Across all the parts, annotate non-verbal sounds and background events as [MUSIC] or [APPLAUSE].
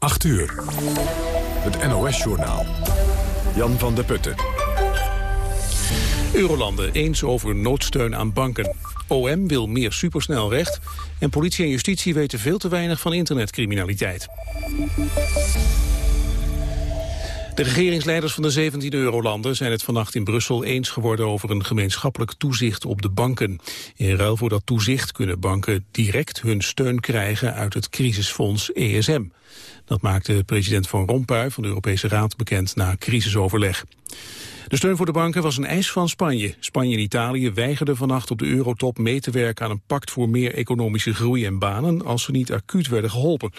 8 uur. Het NOS-journaal. Jan van der Putten. Eurolanden eens over noodsteun aan banken. OM wil meer supersnelrecht. En politie en justitie weten veel te weinig van internetcriminaliteit. De regeringsleiders van de 17 eurolanden zijn het vannacht in Brussel eens geworden over een gemeenschappelijk toezicht op de banken. In ruil voor dat toezicht kunnen banken direct hun steun krijgen uit het crisisfonds ESM. Dat maakte president Van Rompuy van de Europese Raad bekend na crisisoverleg. De steun voor de banken was een eis van Spanje. Spanje en Italië weigerden vannacht op de eurotop mee te werken aan een pact voor meer economische groei en banen als ze niet acuut werden geholpen.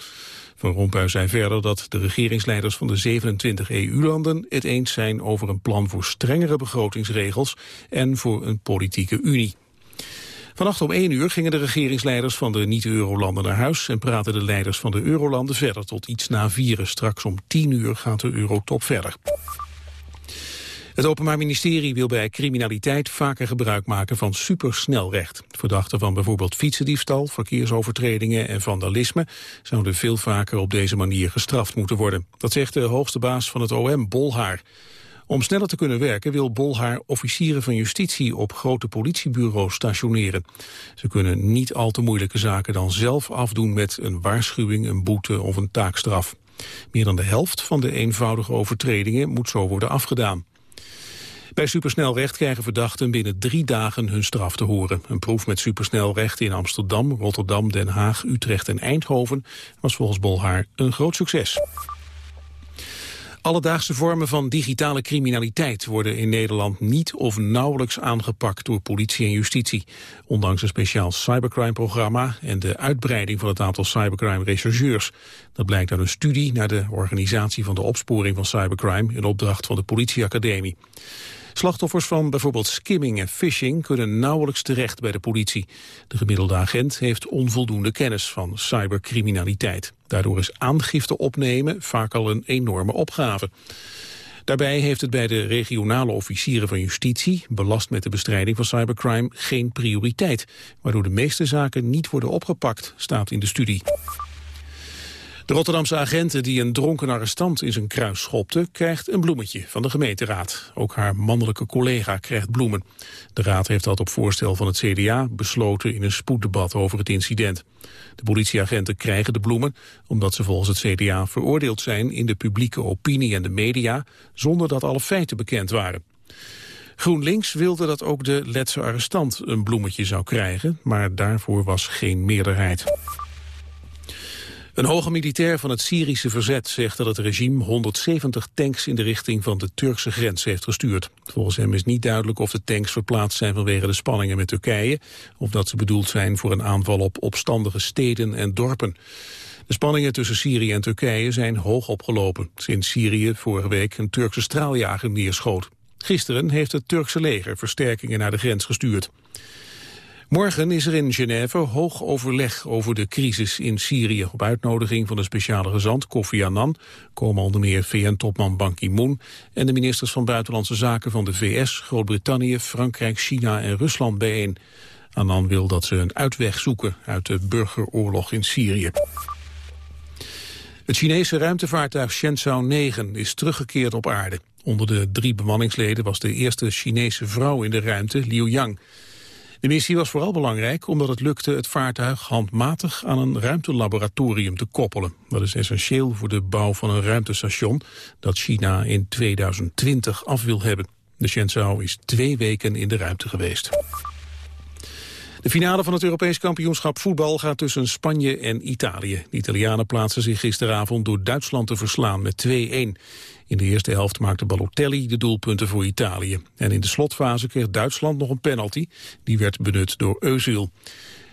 Van Rompuy zei verder dat de regeringsleiders van de 27 EU-landen het eens zijn over een plan voor strengere begrotingsregels en voor een politieke unie. Vannacht om 1 uur gingen de regeringsleiders van de niet-eurolanden naar huis... en praten de leiders van de eurolanden verder tot iets na vieren. Straks om 10 uur gaat de eurotop verder. Het Openbaar Ministerie wil bij criminaliteit vaker gebruik maken van supersnelrecht. Verdachten van bijvoorbeeld fietsendiefstal, verkeersovertredingen en vandalisme zouden veel vaker op deze manier gestraft moeten worden. Dat zegt de hoogste baas van het OM, Bolhaar. Om sneller te kunnen werken wil Bolhaar officieren van justitie op grote politiebureaus stationeren. Ze kunnen niet al te moeilijke zaken dan zelf afdoen met een waarschuwing, een boete of een taakstraf. Meer dan de helft van de eenvoudige overtredingen moet zo worden afgedaan. Bij supersnelrecht krijgen verdachten binnen drie dagen hun straf te horen. Een proef met supersnelrecht in Amsterdam, Rotterdam, Den Haag, Utrecht en Eindhoven was volgens Bolhaar een groot succes. Alledaagse vormen van digitale criminaliteit worden in Nederland niet of nauwelijks aangepakt door politie en justitie. Ondanks een speciaal cybercrime-programma en de uitbreiding van het aantal cybercrime-rechercheurs. Dat blijkt uit een studie naar de organisatie van de opsporing van cybercrime in opdracht van de politieacademie. Slachtoffers van bijvoorbeeld skimming en phishing kunnen nauwelijks terecht bij de politie. De gemiddelde agent heeft onvoldoende kennis van cybercriminaliteit. Daardoor is aangifte opnemen vaak al een enorme opgave. Daarbij heeft het bij de regionale officieren van justitie, belast met de bestrijding van cybercrime, geen prioriteit, waardoor de meeste zaken niet worden opgepakt, staat in de studie. De Rotterdamse agenten die een dronken arrestant in zijn kruis schopte... krijgt een bloemetje van de gemeenteraad. Ook haar mannelijke collega krijgt bloemen. De raad heeft dat op voorstel van het CDA besloten... in een spoeddebat over het incident. De politieagenten krijgen de bloemen... omdat ze volgens het CDA veroordeeld zijn... in de publieke opinie en de media... zonder dat alle feiten bekend waren. GroenLinks wilde dat ook de Letse arrestant een bloemetje zou krijgen... maar daarvoor was geen meerderheid. Een hoge militair van het Syrische verzet zegt dat het regime 170 tanks in de richting van de Turkse grens heeft gestuurd. Volgens hem is niet duidelijk of de tanks verplaatst zijn vanwege de spanningen met Turkije of dat ze bedoeld zijn voor een aanval op opstandige steden en dorpen. De spanningen tussen Syrië en Turkije zijn hoog opgelopen sinds Syrië vorige week een Turkse straaljager neerschoot. Gisteren heeft het Turkse leger versterkingen naar de grens gestuurd. Morgen is er in Genève hoog overleg over de crisis in Syrië. Op uitnodiging van de speciale gezant Kofi Annan komen onder meer VN-topman Ban Ki-moon en de ministers van Buitenlandse Zaken van de VS, Groot-Brittannië, Frankrijk, China en Rusland bijeen. Annan wil dat ze een uitweg zoeken uit de burgeroorlog in Syrië. Het Chinese ruimtevaartuig Shenzhou 9 is teruggekeerd op aarde. Onder de drie bemanningsleden was de eerste Chinese vrouw in de ruimte, Liu Yang. De missie was vooral belangrijk omdat het lukte het vaartuig handmatig aan een ruimtelaboratorium te koppelen. Dat is essentieel voor de bouw van een ruimtestation dat China in 2020 af wil hebben. De Shenzhou is twee weken in de ruimte geweest. De finale van het Europees kampioenschap voetbal gaat tussen Spanje en Italië. De Italianen plaatsen zich gisteravond door Duitsland te verslaan met 2-1. In de eerste helft maakte Balotelli de doelpunten voor Italië. En in de slotfase kreeg Duitsland nog een penalty. Die werd benut door Özil.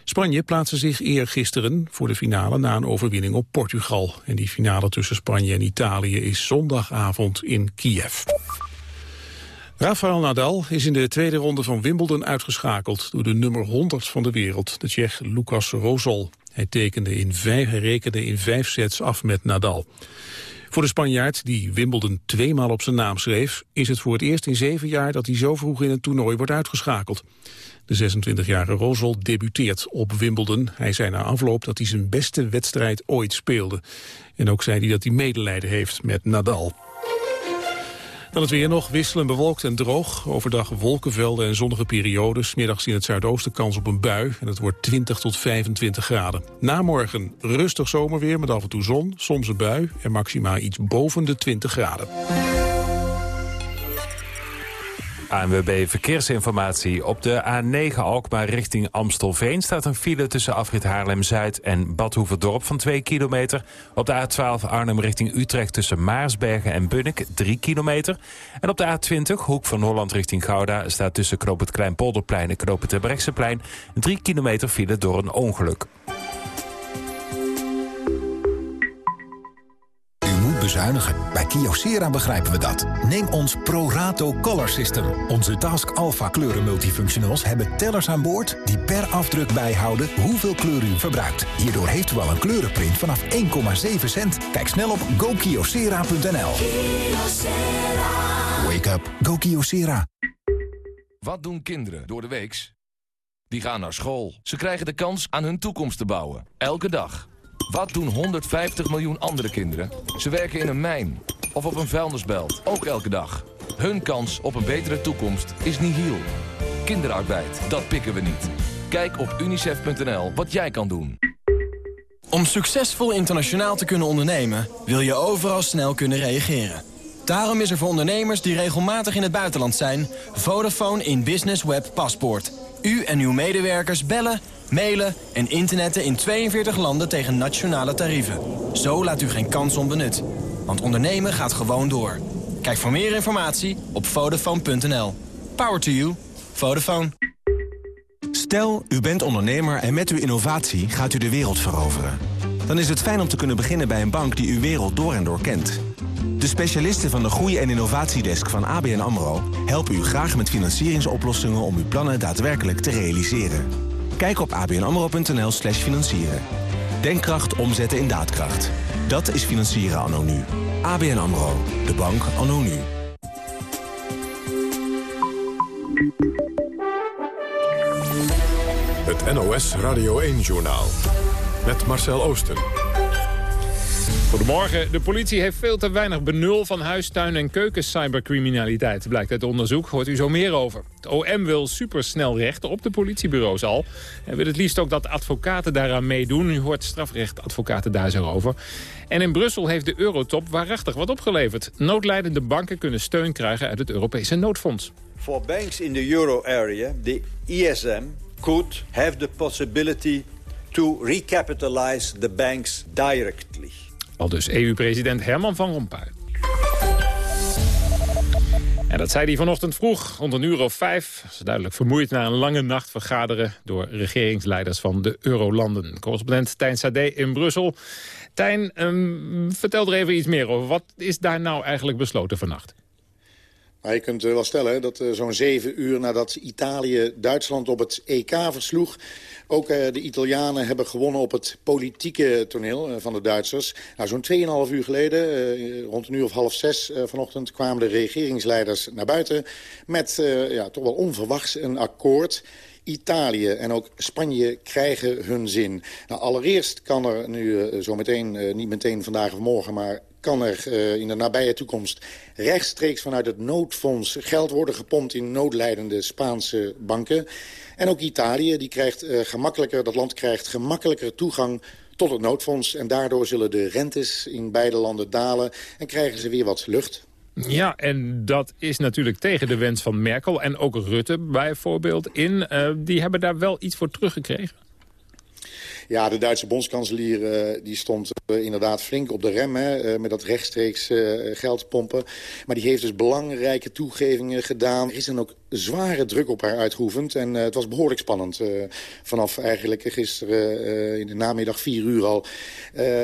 Spanje plaatste zich eergisteren voor de finale na een overwinning op Portugal. En die finale tussen Spanje en Italië is zondagavond in Kiev. Rafael Nadal is in de tweede ronde van Wimbledon uitgeschakeld door de nummer 100 van de wereld, de Tsjech Lucas Rosol. Hij tekende in vijf, rekende in vijf sets af met Nadal. Voor de Spanjaard, die Wimbledon tweemaal op zijn naam schreef... is het voor het eerst in zeven jaar dat hij zo vroeg in een toernooi wordt uitgeschakeld. De 26-jarige Rosol debuteert op Wimbledon. Hij zei na afloop dat hij zijn beste wedstrijd ooit speelde. En ook zei hij dat hij medelijden heeft met Nadal. Dan het weer nog, wisselen bewolkt en droog. Overdag wolkenvelden en zonnige periodes. Middags in het zuidoosten kans op een bui. En het wordt 20 tot 25 graden. Na morgen rustig zomerweer met af en toe zon, soms een bui... en maxima iets boven de 20 graden. ANWB Verkeersinformatie. Op de A9 Alkmaar richting Amstelveen staat een file tussen afrit Haarlem-Zuid en Badhoevedorp van 2 kilometer. Op de A12 Arnhem richting Utrecht tussen Maarsbergen en Bunnik 3 kilometer. En op de A20 Hoek van Holland richting Gouda staat tussen Knoop het Kleinpolderplein en Knoop het Brechtseplein 3 kilometer file door een ongeluk. Bezuinigen. Bij Kyocera begrijpen we dat. Neem ons ProRato Color System. Onze Task Alpha kleuren multifunctionals hebben tellers aan boord... die per afdruk bijhouden hoeveel kleur u verbruikt. Hierdoor heeft u al een kleurenprint vanaf 1,7 cent. Kijk snel op gokyocera.nl. Wake up. Go Kyocera. Wat doen kinderen door de weeks? Die gaan naar school. Ze krijgen de kans aan hun toekomst te bouwen. Elke dag. Wat doen 150 miljoen andere kinderen? Ze werken in een mijn of op een vuilnisbelt, ook elke dag. Hun kans op een betere toekomst is nihil. Kinderarbeid, dat pikken we niet. Kijk op unicef.nl wat jij kan doen. Om succesvol internationaal te kunnen ondernemen... wil je overal snel kunnen reageren. Daarom is er voor ondernemers die regelmatig in het buitenland zijn... Vodafone in Business Web Paspoort. U en uw medewerkers bellen mailen en internetten in 42 landen tegen nationale tarieven. Zo laat u geen kans onbenut. Want ondernemen gaat gewoon door. Kijk voor meer informatie op Vodafone.nl. Power to you. Vodafone. Stel, u bent ondernemer en met uw innovatie gaat u de wereld veroveren. Dan is het fijn om te kunnen beginnen bij een bank die uw wereld door en door kent. De specialisten van de Groei- en Innovatiedesk van ABN AMRO... helpen u graag met financieringsoplossingen om uw plannen daadwerkelijk te realiseren. Kijk op abnamro.nl slash financieren. Denkkracht omzetten in daadkracht. Dat is financieren anno nu. ABN AMRO. De bank anno nu. Het NOS Radio 1-journaal. Met Marcel Oosten. Goedemorgen. De politie heeft veel te weinig benul van huistuin- en keukencybercriminaliteit. Blijkt uit onderzoek, hoort u zo meer over. Het OM wil supersnel rechten op de politiebureaus al. En wil het liefst ook dat advocaten daaraan meedoen. U hoort strafrechtadvocaten daar zo over. En in Brussel heeft de eurotop waarachtig wat opgeleverd. Noodlijdende banken kunnen steun krijgen uit het Europese noodfonds. For banks in the euro area, the ESM could have the possibility to recapitalize the banks directly. Al dus EU-president Herman van Rompuy. En dat zei hij vanochtend vroeg, rond een uur of vijf. Ze duidelijk vermoeid na een lange nacht vergaderen... door regeringsleiders van de Eurolanden. Correspondent Tijn Sade in Brussel. Tijn, um, vertel er even iets meer over. Wat is daar nou eigenlijk besloten vannacht? Maar je kunt eh, wel stellen dat uh, zo'n zeven uur nadat Italië Duitsland op het EK versloeg... ook uh, de Italianen hebben gewonnen op het politieke toneel van de Duitsers. Nou, zo'n 2,5 uur geleden, rond een uur of half zes vanochtend... kwamen de regeringsleiders naar buiten met ja, toch wel onverwachts een akkoord... Italië en ook Spanje krijgen hun zin. Nou, allereerst kan er nu zo meteen, niet meteen vandaag of morgen... maar kan er uh, in de nabije toekomst rechtstreeks vanuit het noodfonds geld worden gepompt in noodlijdende Spaanse banken. En ook Italië, die krijgt uh, gemakkelijker, dat land krijgt gemakkelijker toegang tot het noodfonds. En daardoor zullen de rentes in beide landen dalen en krijgen ze weer wat lucht. Ja, en dat is natuurlijk tegen de wens van Merkel en ook Rutte bijvoorbeeld in. Uh, die hebben daar wel iets voor teruggekregen. Ja, de Duitse bondskanselier uh, die stond uh, inderdaad flink op de rem... Hè, uh, met dat rechtstreeks geld pompen. Maar die heeft dus belangrijke toegevingen gedaan. Er is dan ook zware druk op haar uitgeoefend. En het was behoorlijk spannend. vanaf eigenlijk gisteren in de namiddag vier uur al.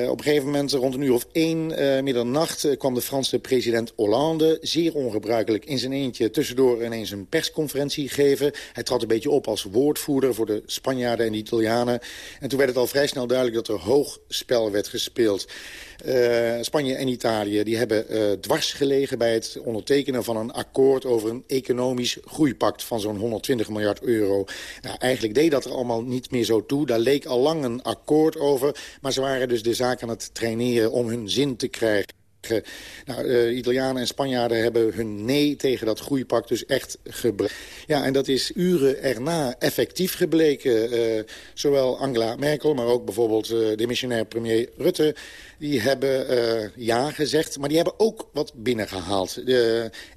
op een gegeven moment rond een uur of één middernacht... kwam de Franse president Hollande, zeer ongebruikelijk... in zijn eentje tussendoor ineens een persconferentie geven. Hij trad een beetje op als woordvoerder voor de Spanjaarden en de Italianen. En toen werd het al vrij snel duidelijk dat er hoog spel werd gespeeld. Uh, Spanje en Italië die hebben uh, dwars gelegen bij het ondertekenen van een akkoord over een economisch groeipact van zo'n 120 miljard euro. Nou, eigenlijk deed dat er allemaal niet meer zo toe. Daar leek al lang een akkoord over, maar ze waren dus de zaak aan het traineren om hun zin te krijgen. Nou, uh, Italianen en Spanjaarden hebben hun nee tegen dat groeipact dus echt gebruikt. Ja, en dat is uren erna effectief gebleken. Uh, zowel Angela Merkel, maar ook bijvoorbeeld uh, de missionair premier Rutte... die hebben ja gezegd, maar die hebben ook wat binnengehaald.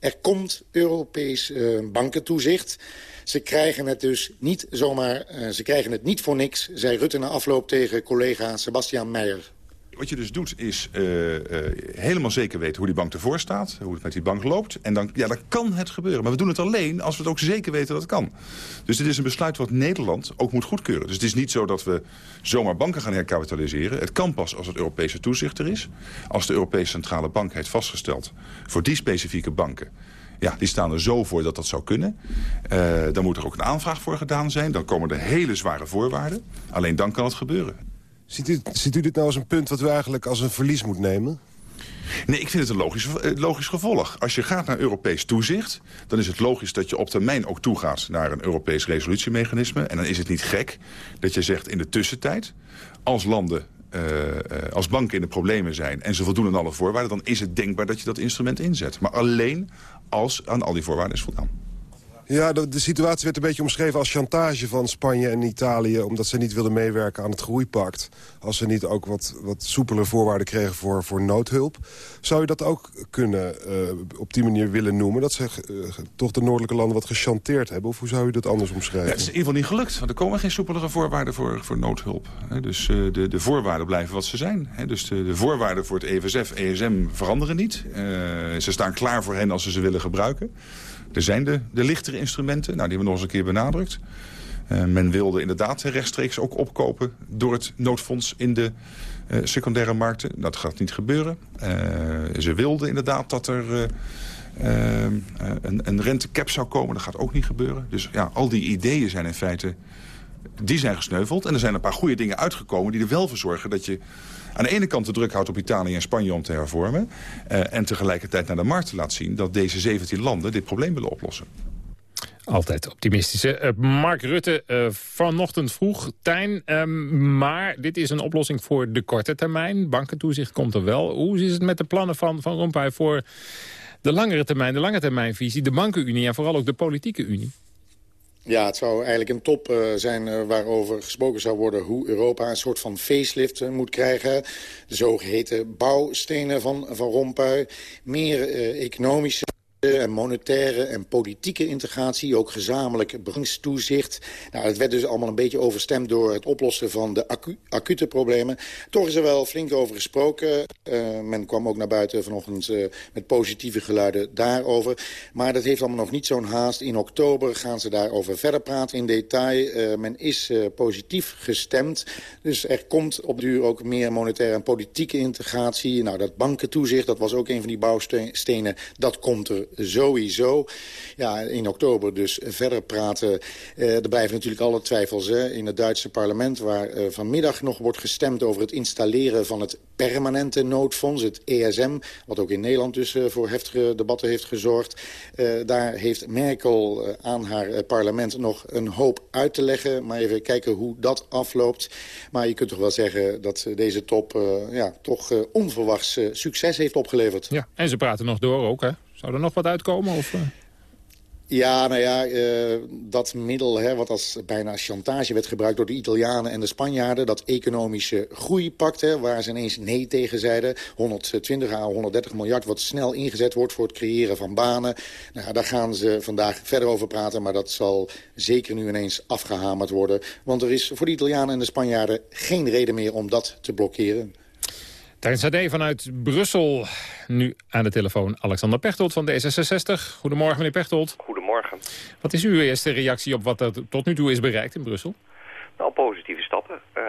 er komt Europees bankentoezicht... Ze krijgen het dus niet zomaar, ze krijgen het niet voor niks, zei Rutte na afloop tegen collega Sebastian Meijer. Wat je dus doet is uh, uh, helemaal zeker weten hoe die bank ervoor staat. Hoe het met die bank loopt. En dan, ja, dan kan het gebeuren. Maar we doen het alleen als we het ook zeker weten dat het kan. Dus dit is een besluit wat Nederland ook moet goedkeuren. Dus het is niet zo dat we zomaar banken gaan herkapitaliseren. Het kan pas als het Europese toezicht er is. Als de Europese Centrale Bank heeft vastgesteld voor die specifieke banken ja, die staan er zo voor dat dat zou kunnen. Uh, dan moet er ook een aanvraag voor gedaan zijn. Dan komen er hele zware voorwaarden. Alleen dan kan het gebeuren. Ziet u, ziet u dit nou als een punt wat u eigenlijk als een verlies moet nemen? Nee, ik vind het een logisch, eh, logisch gevolg. Als je gaat naar Europees toezicht... dan is het logisch dat je op termijn ook toegaat naar een Europees resolutiemechanisme. En dan is het niet gek dat je zegt in de tussentijd... als landen uh, als banken in de problemen zijn en ze voldoen aan alle voorwaarden... dan is het denkbaar dat je dat instrument inzet. Maar alleen als aan al die voorwaarden is voldaan. Ja, de, situatie werd een beetje omschreven als chantage van Spanje en Italië... omdat ze niet wilden meewerken aan het groeipact. Als ze niet ook wat, wat soepele voorwaarden kregen voor, voor noodhulp. Zou je dat ook kunnen uh, op die manier willen noemen? Dat ze uh, toch de noordelijke landen wat gechanteerd hebben? Of hoe zou je dat anders omschrijven? Het is in ieder geval niet gelukt. Want er komen geen soepelere voorwaarden voor, voor noodhulp. Dus de, de voorwaarden blijven wat ze zijn. Dus de, de voorwaarden voor het EFSF, ESM veranderen niet. ze staan klaar voor hen als ze ze willen gebruiken. Er zijn de, de lichtere instrumenten, nou, die hebben we nog eens een keer benadrukt. Uh, men wilde inderdaad rechtstreeks ook opkopen door het noodfonds in de uh, secundaire markten. Dat gaat niet gebeuren. Uh, ze wilden inderdaad dat er een, een rentecap zou komen. Dat gaat ook niet gebeuren. Dus ja, al die ideeën zijn in feite die zijn gesneuveld. En er zijn een paar goede dingen uitgekomen die er wel voor zorgen dat je aan de ene kant de druk houdt op Italië en Spanje om te hervormen. Uh, en tegelijkertijd naar de markt laat zien dat deze 17 landen dit probleem willen oplossen. Altijd optimistische. Uh, Mark Rutte uh, vanochtend vroeg, Tijn. Ehm, maar dit is een oplossing voor de korte termijn. Bankentoezicht komt er wel. Hoe is het met de plannen van Van Rompuy voor de langere termijn, de lange termijnvisie, de bankenunie en vooral ook de politieke unie? Ja, het zou eigenlijk een top uh, zijn uh, waarover gesproken zou worden... hoe Europa een soort van facelift uh, moet krijgen. De zogeheten bouwstenen van Van Rompuy. Meer economische en monetaire en politieke integratie, ook gezamenlijk brengstoezicht. Nou, het werd dus allemaal een beetje overstemd door het oplossen van de acu acute problemen. Toch is er wel flink over gesproken. Uh, men kwam ook naar buiten vanochtend uh, met positieve geluiden daarover. Maar dat heeft allemaal nog niet zo'n haast. In oktober gaan ze daarover verder praten in detail. Uh, men is positief gestemd. Dus er komt op duur ook meer monetaire en politieke integratie. Nou, dat bankentoezicht, dat was ook een van die bouwstenen. Dat komt er sowieso. Ja, in oktober dus verder praten. Uh, er blijven natuurlijk alle twijfels hè, in het Duitse parlement... waar uh, vanmiddag nog wordt gestemd over het installeren van het permanente noodfonds, het ESM... wat ook in Nederland dus uh, voor heftige debatten heeft gezorgd. daar heeft Merkel aan haar parlement nog een hoop uit te leggen. Maar even kijken hoe dat afloopt. Maar je kunt toch wel zeggen dat deze top ja, toch onverwachts succes heeft opgeleverd. Ja, en ze praten nog door ook, hè? Zou er nog wat uitkomen? Of, uh... Ja, nou ja, uh, dat middel hè, wat als bijna chantage werd gebruikt door de Italianen en de Spanjaarden... dat economische groeipact, hè, waar ze ineens nee tegen zeiden... 120 à 130 miljard wat snel ingezet wordt voor het creëren van banen. Nou, daar gaan ze vandaag verder over praten, maar dat zal zeker nu ineens afgehamerd worden. Want er is voor de Italianen en de Spanjaarden geen reden meer om dat te blokkeren. Tijdens HD vanuit Brussel. Nu aan de telefoon Alexander Pechtold van D66. Goedemorgen, meneer Pechtold. Goedemorgen. goedemorgen. Wat is uw eerste reactie op wat er tot nu toe is bereikt in Brussel? Nou, positieve stappen. Uh,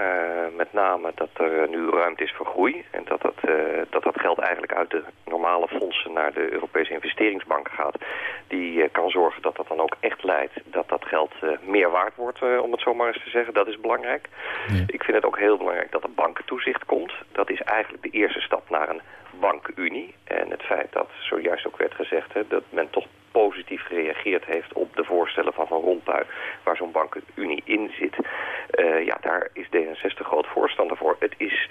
met name dat er nu ruimte is voor groei. En dat dat, uh, dat dat geld eigenlijk uit de normale fondsen naar de Europese investeringsbank gaat. Die uh, kan zorgen dat dat dan ook echt leidt dat dat geld meer waard wordt, om het zo maar eens te zeggen. Dat is belangrijk. Ja. Ik vind het ook heel belangrijk dat er bankentoezicht komt. Dat is eigenlijk de eerste stap naar een bankenunie. En het feit dat zojuist ook werd gezegd hè, dat men toch positief gereageerd heeft op de voorstellen van Van Rompuy, waar zo'n bankenunie in zit. Uh, ja, daar is D66 groot voorstander voor. Het is,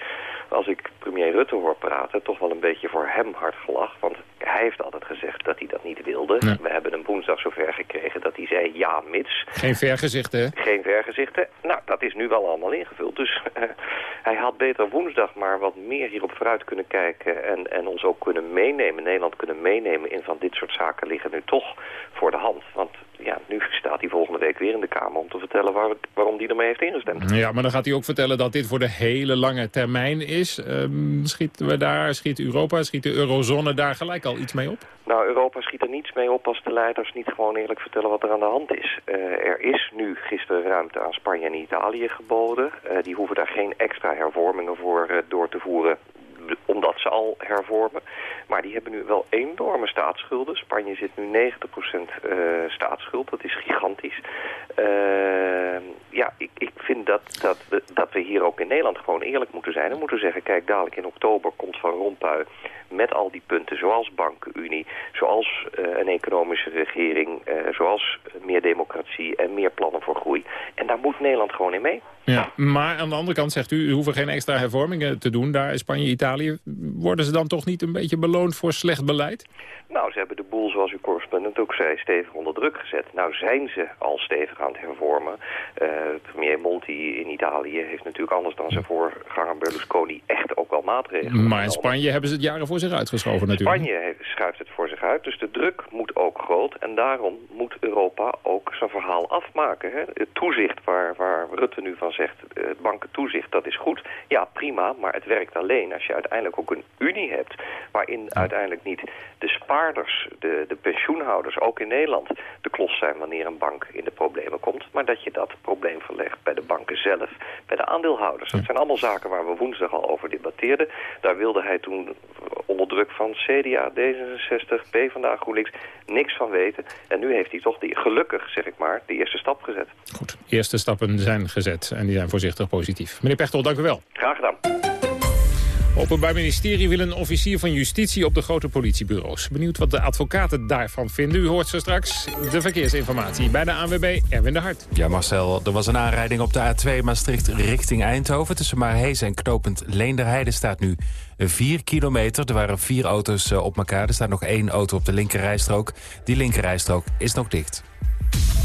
als ik premier Rutte hoor praten, toch wel een beetje voor hem hard gelach. Want hij heeft altijd gezegd dat hij dat niet wilde. We hebben hem woensdag zover gekregen dat hij zei ja, mits. Geen vergezichten, hè? Geen vergezichten. Nou, dat is nu wel allemaal ingevuld. Dus uh, [LAUGHS] hij had beter woensdag maar wat meer hierop vooruit kunnen kijken... en, en ons ook kunnen meenemen, Nederland kunnen meenemen... in van dit soort zaken liggen nu toch voor de hand. Want ja, nu staat hij volgende week weer in de Kamer om te vertellen waar, waarom hij ermee heeft ingestemd. Ja, maar dan gaat hij ook vertellen dat dit voor de hele lange termijn is. Um, schieten we daar, schiet Europa, schiet de eurozone daar gelijk al iets mee op? Nou, Europa schiet er niets mee op als de leiders niet gewoon eerlijk vertellen wat er aan de hand is. Uh, er is nu gisteren ruimte aan Spanje en Italië geboden. Uh, die hoeven daar geen extra hervormingen voor uh, door te voeren omdat ze al hervormen. Maar die hebben nu wel enorme staatsschulden. Spanje zit nu 90% uh, staatsschuld. Dat is gigantisch. Uh, ja, ik, ik vind dat, dat, dat we hier ook in Nederland gewoon eerlijk moeten zijn. En moeten zeggen, kijk, dadelijk in oktober komt Van Rompuy met al die punten, zoals bankenunie, zoals uh, een economische regering, zoals meer democratie en meer plannen voor groei. En daar moet Nederland gewoon in mee. Ja, maar aan de andere kant zegt u, u hoeft geen extra hervormingen te doen daar in Spanje, Italië. Worden ze dan toch niet een beetje beloond voor slecht beleid? Nou, ze hebben de boel, zoals uw correspondent ook zei, stevig onder druk gezet. Nou zijn ze al stevig aan het hervormen. Uh, premier Monti in Italië heeft natuurlijk anders dan zijn voorganger Berlusconi echt ook wel maatregelen. Maar in Spanje hebben ze het jaren voor zich uitgeschoven natuurlijk. Spanje schuift het voor zich uit, dus de druk moet ook groot. En daarom moet Europa ook zijn verhaal afmaken. Hè? Het toezicht waar, waar Rutte nu van zegt, het bankentoezicht, dat is goed. Ja, prima, maar het werkt alleen als je uiteindelijk ook een unie hebt... waarin uiteindelijk niet de spaarders, de, de pensioenhouders, ook in Nederland... de klos zijn wanneer een bank in de problemen komt... maar dat je dat probleem verlegt bij de banken zelf, bij de aandeelhouders. Dat zijn allemaal zaken waar we woensdag al over debatteerden. Daar wilde hij toen onder druk van CDA, D66, PvdA, GroenLinks niks van weten. En nu heeft hij toch, die, gelukkig zeg ik maar, de eerste stap gezet. Goed, eerste stappen zijn gezet en die zijn voorzichtig positief. Meneer Pechtel, dank u wel. Graag gedaan. Openbaar Ministerie wil een officier van justitie op de grote politiebureaus. Benieuwd wat de advocaten daarvan vinden. U hoort zo straks de verkeersinformatie bij de ANWB Erwin de Hart. Ja Marcel, er was een aanrijding op de A2 Maastricht richting Eindhoven. Tussen Maarhees en Knopend Leenderheide staat nu 4 kilometer. Er waren vier auto's op elkaar. Er staat nog één auto op de linkerrijstrook. Die linkerrijstrook is nog dicht.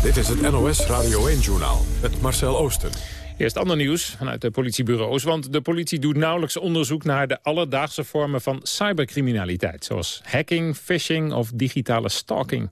Dit is het NOS Radio 1-journaal met Marcel Oosten. Eerst ander nieuws vanuit de politiebureaus. Want de politie doet nauwelijks onderzoek naar de alledaagse vormen van cybercriminaliteit. Zoals hacking, phishing of digitale stalking.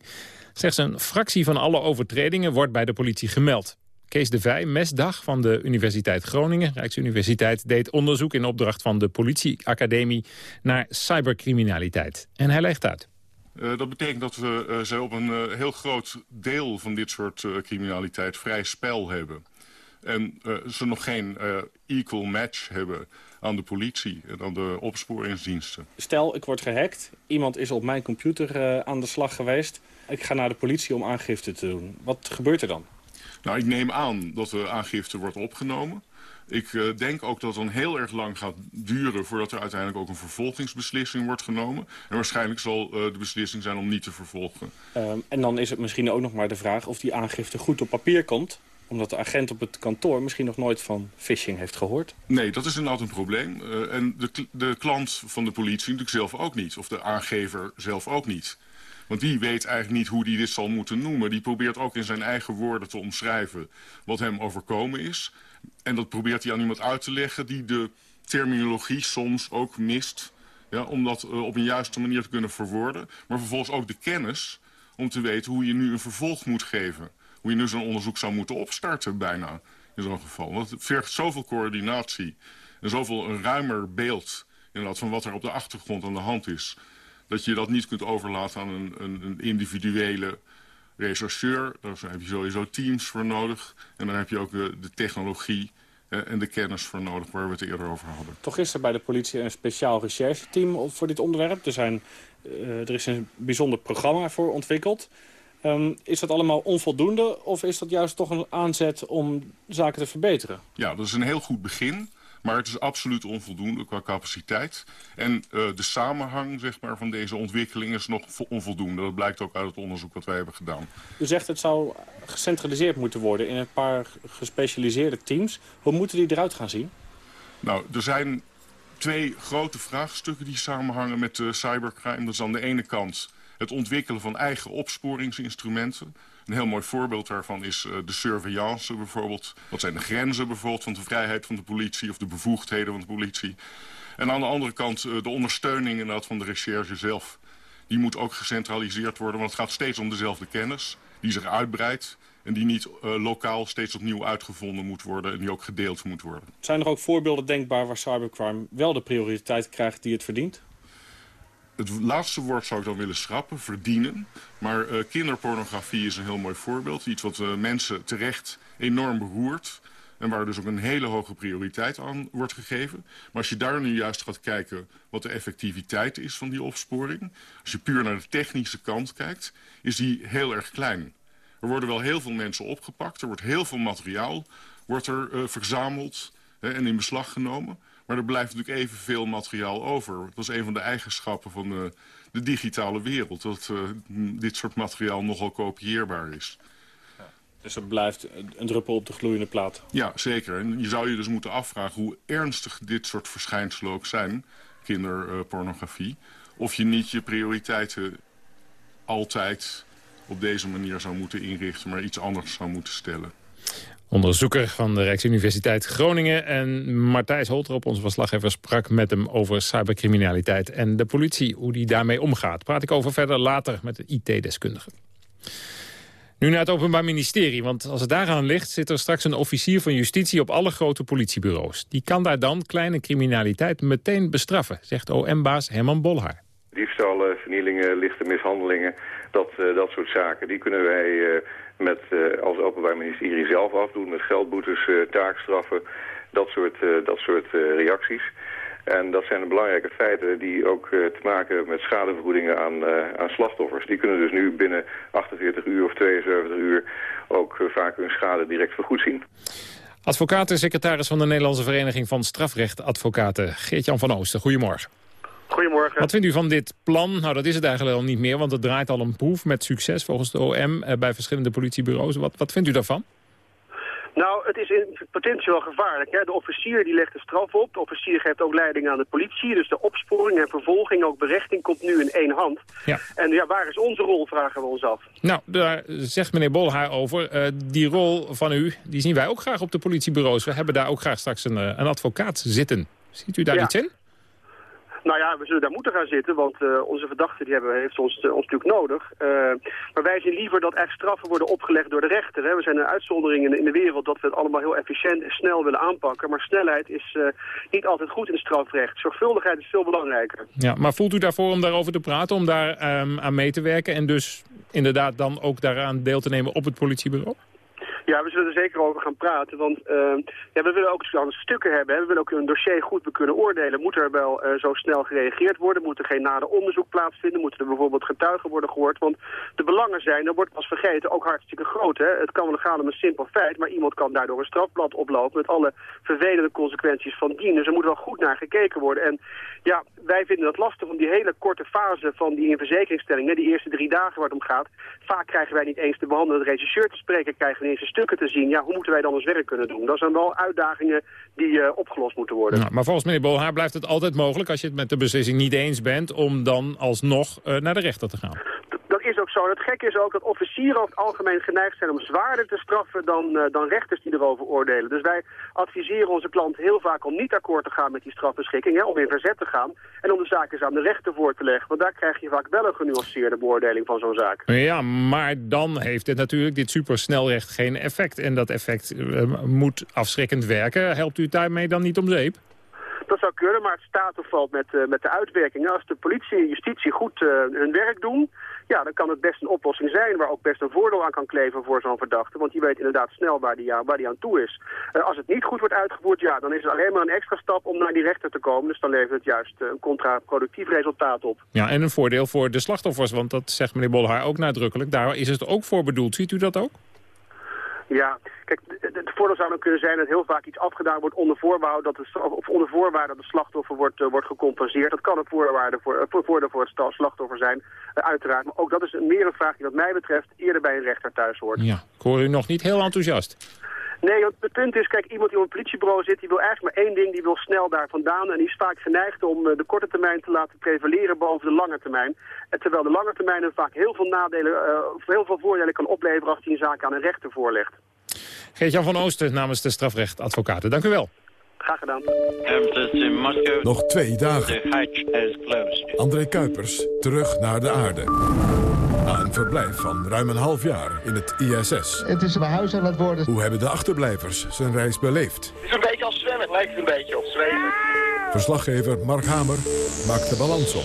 Slechts een fractie van alle overtredingen wordt bij de politie gemeld. Kees de Vij, mesdag van de Universiteit Groningen, Rijksuniversiteit, deed onderzoek in opdracht van de politieacademie naar cybercriminaliteit. En hij legt uit. Uh, dat betekent dat we uh, op een uh, heel groot deel van dit soort criminaliteit vrij spel hebben. En uh, ze nog geen uh, equal match hebben aan de politie en aan de opsporingsdiensten. Stel, ik word gehackt. Iemand is op mijn computer uh, aan de slag geweest. Ik ga naar de politie om aangifte te doen. Wat gebeurt er dan? Nou, ik neem aan dat de aangifte wordt opgenomen. Ik denk ook dat het dan heel erg lang gaat duren... voordat er uiteindelijk ook een vervolgingsbeslissing wordt genomen. En waarschijnlijk zal de beslissing zijn om niet te vervolgen. Um, en dan is het misschien ook nog maar de vraag... of die aangifte goed op papier komt omdat de agent op het kantoor misschien nog nooit van phishing heeft gehoord? Nee, dat is inderdaad een probleem. Uh, en de, de klant van de politie natuurlijk zelf ook niet. Of de aangever zelf ook niet. Want die weet eigenlijk niet hoe hij dit zal moeten noemen. Die probeert ook in zijn eigen woorden te omschrijven wat hem overkomen is. En dat probeert hij aan iemand uit te leggen die de terminologie soms ook mist. Ja, om dat uh, op een juiste manier te kunnen verwoorden. Maar vervolgens ook de kennis om te weten hoe je nu een vervolg moet geven hoe je nu zo'n onderzoek zou moeten opstarten bijna in zo'n geval. Want het vergt zoveel coördinatie en zoveel een ruimer beeld inderdaad, van wat er op de achtergrond aan de hand is. Dat je dat niet kunt overlaten aan een, een, een individuele rechercheur. Daar heb je sowieso teams voor nodig. En dan heb je ook de, technologie eh, en de kennis voor nodig waar we het eerder over hadden. Toch is er bij de politie een speciaal rechercheteam voor dit onderwerp. Er, zijn, uh, er is een bijzonder programma voor ontwikkeld. Um, is dat allemaal onvoldoende of is dat juist toch een aanzet om zaken te verbeteren? Ja, dat is een heel goed begin. Maar het is absoluut onvoldoende qua capaciteit. En uh, de samenhang zeg maar, van deze ontwikkeling is nog onvoldoende. Dat blijkt ook uit het onderzoek wat wij hebben gedaan. U zegt het zou gecentraliseerd moeten worden in een paar gespecialiseerde teams. Hoe moeten die eruit gaan zien? Nou, er zijn twee grote vraagstukken die samenhangen met uh, cybercrime. Dat is aan de ene kant het ontwikkelen van eigen opsporingsinstrumenten. Een heel mooi voorbeeld daarvan is uh, de surveillance bijvoorbeeld. Wat zijn de grenzen bijvoorbeeld van de vrijheid van de politie... of de bevoegdheden van de politie. En aan de andere kant uh, de ondersteuning inderdaad van de recherche zelf. Die moet ook gecentraliseerd worden, want het gaat steeds om dezelfde kennis... die zich uitbreidt en die niet uh, lokaal steeds opnieuw uitgevonden moet worden... en die ook gedeeld moet worden. Zijn er ook voorbeelden denkbaar waar cybercrime wel de prioriteit krijgt die het verdient? Het laatste woord zou ik dan willen schrappen, verdienen. Maar uh, kinderpornografie is een heel mooi voorbeeld. Iets wat uh, mensen terecht enorm beroert. En waar dus ook een hele hoge prioriteit aan wordt gegeven. Maar als je daar nu juist gaat kijken wat de effectiviteit is van die opsporing... als je puur naar de technische kant kijkt, is die heel erg klein. Er worden wel heel veel mensen opgepakt. Er wordt heel veel materiaal wordt er, uh, verzameld hè, en in beslag genomen. Maar er blijft natuurlijk evenveel materiaal over. Dat is een van de eigenschappen van de, de digitale wereld. Dat uh, dit soort materiaal nogal kopieerbaar is. Ja, dus er blijft een druppel op de gloeiende plaat. Ja, zeker. En je zou je dus moeten afvragen hoe ernstig dit soort verschijnselen ook zijn. Kinderpornografie. of je niet je prioriteiten altijd op deze manier zou moeten inrichten... maar iets anders zou moeten stellen. Onderzoeker van de Rijksuniversiteit Groningen. En Martijs Holtrop, onze verslaggever, sprak met hem over cybercriminaliteit... en de politie, hoe die daarmee omgaat. Praat ik over verder later met de IT-deskundige. Nu naar het Openbaar Ministerie, want als het daaraan ligt... zit er straks een officier van justitie op alle grote politiebureaus. Die kan daar dan kleine criminaliteit meteen bestraffen, zegt OM-baas Herman Bolhaar. Diefstallen, vernielingen, lichte mishandelingen, dat, uh, dat soort zaken... die kunnen wij... Met, uh, als openbaar ministerie zelf afdoen... met geldboetes, uh, taakstraffen, dat soort, uh, dat soort reacties. En dat zijn de belangrijke feiten die ook te maken hebben met schadevergoedingen aan, aan slachtoffers. Die kunnen dus nu binnen 48 uur of 72 uur ook vaak hun schade direct vergoed zien. Advocaat en secretaris van de Nederlandse Vereniging van Strafrechtadvocaten, Geert-Jan van Oosten. Goedemorgen. Goedemorgen. Wat vindt u van dit plan? Nou, dat is het eigenlijk al niet meer, want het draait al een proef met succes volgens de OM eh, bij verschillende politiebureaus. Wat, wat vindt u daarvan? Nou, het is in potentie wel gevaarlijk. Hè? De officier die legt de straf op. De officier geeft ook leiding aan de politie. Dus de opsporing en vervolging, ook berechting, komt nu in één hand. Ja. En ja, waar is onze rol, vragen we ons af. Nou, daar zegt meneer Bolhaar over. Uh, die rol van u, die zien wij ook graag op de politiebureaus. We hebben daar ook graag straks een, een advocaat zitten. Ziet u daar ja. iets in? Nou ja, we zullen daar moeten gaan zitten, want uh, onze verdachte die hebben, heeft ons, uh, ons natuurlijk nodig. Uh, maar wij zien liever dat echt straffen worden opgelegd door de rechter. Hè. We zijn een uitzondering in, in, de wereld dat we het allemaal heel efficiënt en snel willen aanpakken. Maar snelheid is niet altijd goed in het strafrecht. Zorgvuldigheid is veel belangrijker. Ja, maar voelt u daarvoor om daarover te praten, om daar um, aan mee te werken... en dus inderdaad dan ook daaraan deel te nemen op het politiebureau? Ja, we zullen er zeker over gaan praten, want uh, ja, we willen ook stukken hebben. We willen ook een dossier goed kunnen oordelen. Moet er wel uh, zo snel gereageerd worden? Moet er geen nader onderzoek plaatsvinden? Moeten er bijvoorbeeld getuigen worden gehoord? Want de belangen zijn, dat wordt pas vergeten, ook hartstikke groot. Hè. Het kan wel gaan om een simpel feit, maar iemand kan daardoor een strafblad oplopen met alle vervelende consequenties van dien. Dus er moet wel goed naar gekeken worden. En ja, wij vinden dat lastig om die hele korte fase van die inverzekeringstelling, hè, die eerste drie dagen waar het om gaat, vaak krijgen wij niet eens de behandelende regisseur te spreken, krijgen we eens een te zien. Ja, hoe moeten wij dan ons werk kunnen doen? Dat zijn wel uitdagingen die uh, opgelost moeten worden. Ja, maar volgens meneer Bolhaar blijft het altijd mogelijk... als je het met de beslissing niet eens bent... om dan alsnog uh, naar de rechter te gaan. Ook zo. En het gekke is ook dat officieren over het algemeen geneigd zijn om zwaarder te straffen dan, uh, dan rechters die erover oordelen. Dus wij adviseren onze klant heel vaak om niet akkoord te gaan met die strafbeschikking, hè, om in verzet te gaan en om de zaak eens aan de rechter voor te leggen. Want daar krijg je vaak wel een genuanceerde beoordeling van zo'n zaak. Ja, maar dan heeft het natuurlijk dit supersnelrecht geen effect. En dat effect uh, moet afschrikkend werken. Helpt u daarmee dan niet om zeep? Dat zou kunnen, maar het staat of valt met, uh, met de uitwerkingen. Als de politie en justitie goed uh, hun werk doen, ja, dan kan het best een oplossing zijn... waar ook best een voordeel aan kan kleven voor zo'n verdachte. Want die weet inderdaad snel waar die, waar die aan toe is. Uh, als het niet goed wordt uitgevoerd, ja, dan is het alleen maar een extra stap om naar die rechter te komen. Dus dan levert het juist een contraproductief resultaat op. Ja, en een voordeel voor de slachtoffers, want dat zegt meneer Bolhaar ook nadrukkelijk. Daar is het ook voor bedoeld. Ziet u dat ook? Ja, kijk, het voordeel zou dan kunnen zijn dat heel vaak iets afgedaan wordt onder voorwaarde dat, de, of onder voorwaarde dat de slachtoffer wordt, uh, wordt gecompenseerd. Dat kan een voorwaarde voor, uh, voor, voordeel voor het slachtoffer zijn, uh, uiteraard. Maar ook dat is meer een vraag die wat mij betreft eerder bij een rechter thuis hoort. Ja, ik hoor u nog niet heel enthousiast. Nee, want het punt is, kijk, iemand die op een politiebureau zit, die wil eigenlijk maar één ding, die wil snel daar vandaan. En die is vaak geneigd om de korte termijn te laten prevaleren boven de lange termijn. En terwijl de lange termijn hem vaak heel veel nadelen, uh, heel veel voordelen kan opleveren als hij een zaak aan een rechter voorlegt. Geert-Jan van Oosten namens de strafrechtadvocaten. Dank u wel. Graag gedaan. Nog twee dagen. André Kuipers terug naar de aarde. Na een verblijf van ruim een half jaar in het ISS. Het is mijn huis aan het worden. Hoe hebben de achterblijvers zijn reis beleefd? Het is een beetje als zwemmen, lijkt het een beetje, of zweven. Verslaggever Mark Hamer maakt de balans op.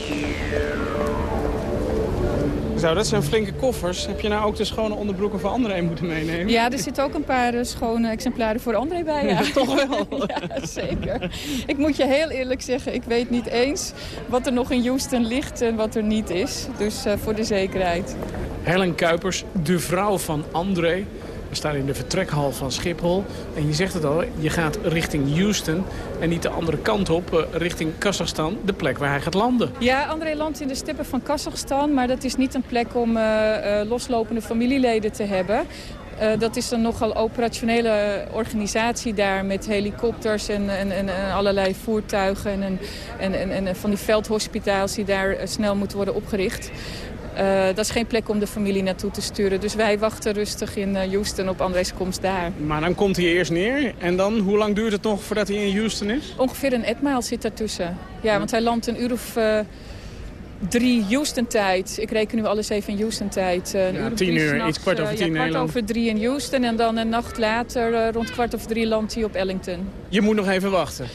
Zo, dat zijn flinke koffers. Heb je nou ook de schone onderbroeken voor André moeten meenemen? Ja, er zitten ook een paar uh, schone exemplaren voor André bij. Ja. Toch wel? [LAUGHS] ja, zeker. Ik moet je heel eerlijk zeggen, ik weet niet eens wat er nog in Houston ligt en wat er niet is. Dus uh, voor de zekerheid. Helen Kuipers, de vrouw van André. We staan in de vertrekhal van Schiphol. En je zegt het al, je gaat richting Houston. En niet de andere kant op, uh, richting Kazachstan. De plek waar hij gaat landen. Ja, André landt in de steppen van Kazachstan. Maar dat is niet een plek om uh, uh, loslopende familieleden te hebben. Dat is een nogal operationele organisatie daar met helikopters en, en, en allerlei voertuigen en, en, en, van die veldhospitaals die daar snel moeten worden opgericht. Uh, dat is geen plek om de familie naartoe te sturen. Dus wij wachten rustig in uh, Houston op André's komst daar. Maar dan komt hij eerst neer. En dan, hoe lang duurt het nog voordat hij in Houston is? Ongeveer een etmaal zit daartussen. Ja, want hij landt een uur of uh, drie Houston-tijd. Ik reken nu alles even in Houston-tijd. Uh, ja, tien uur, iets kwart over tien ja, kwart Nederland. over drie in Houston. En dan een nacht later, rond kwart over drie, landt hij op Ellington. Je moet nog even wachten.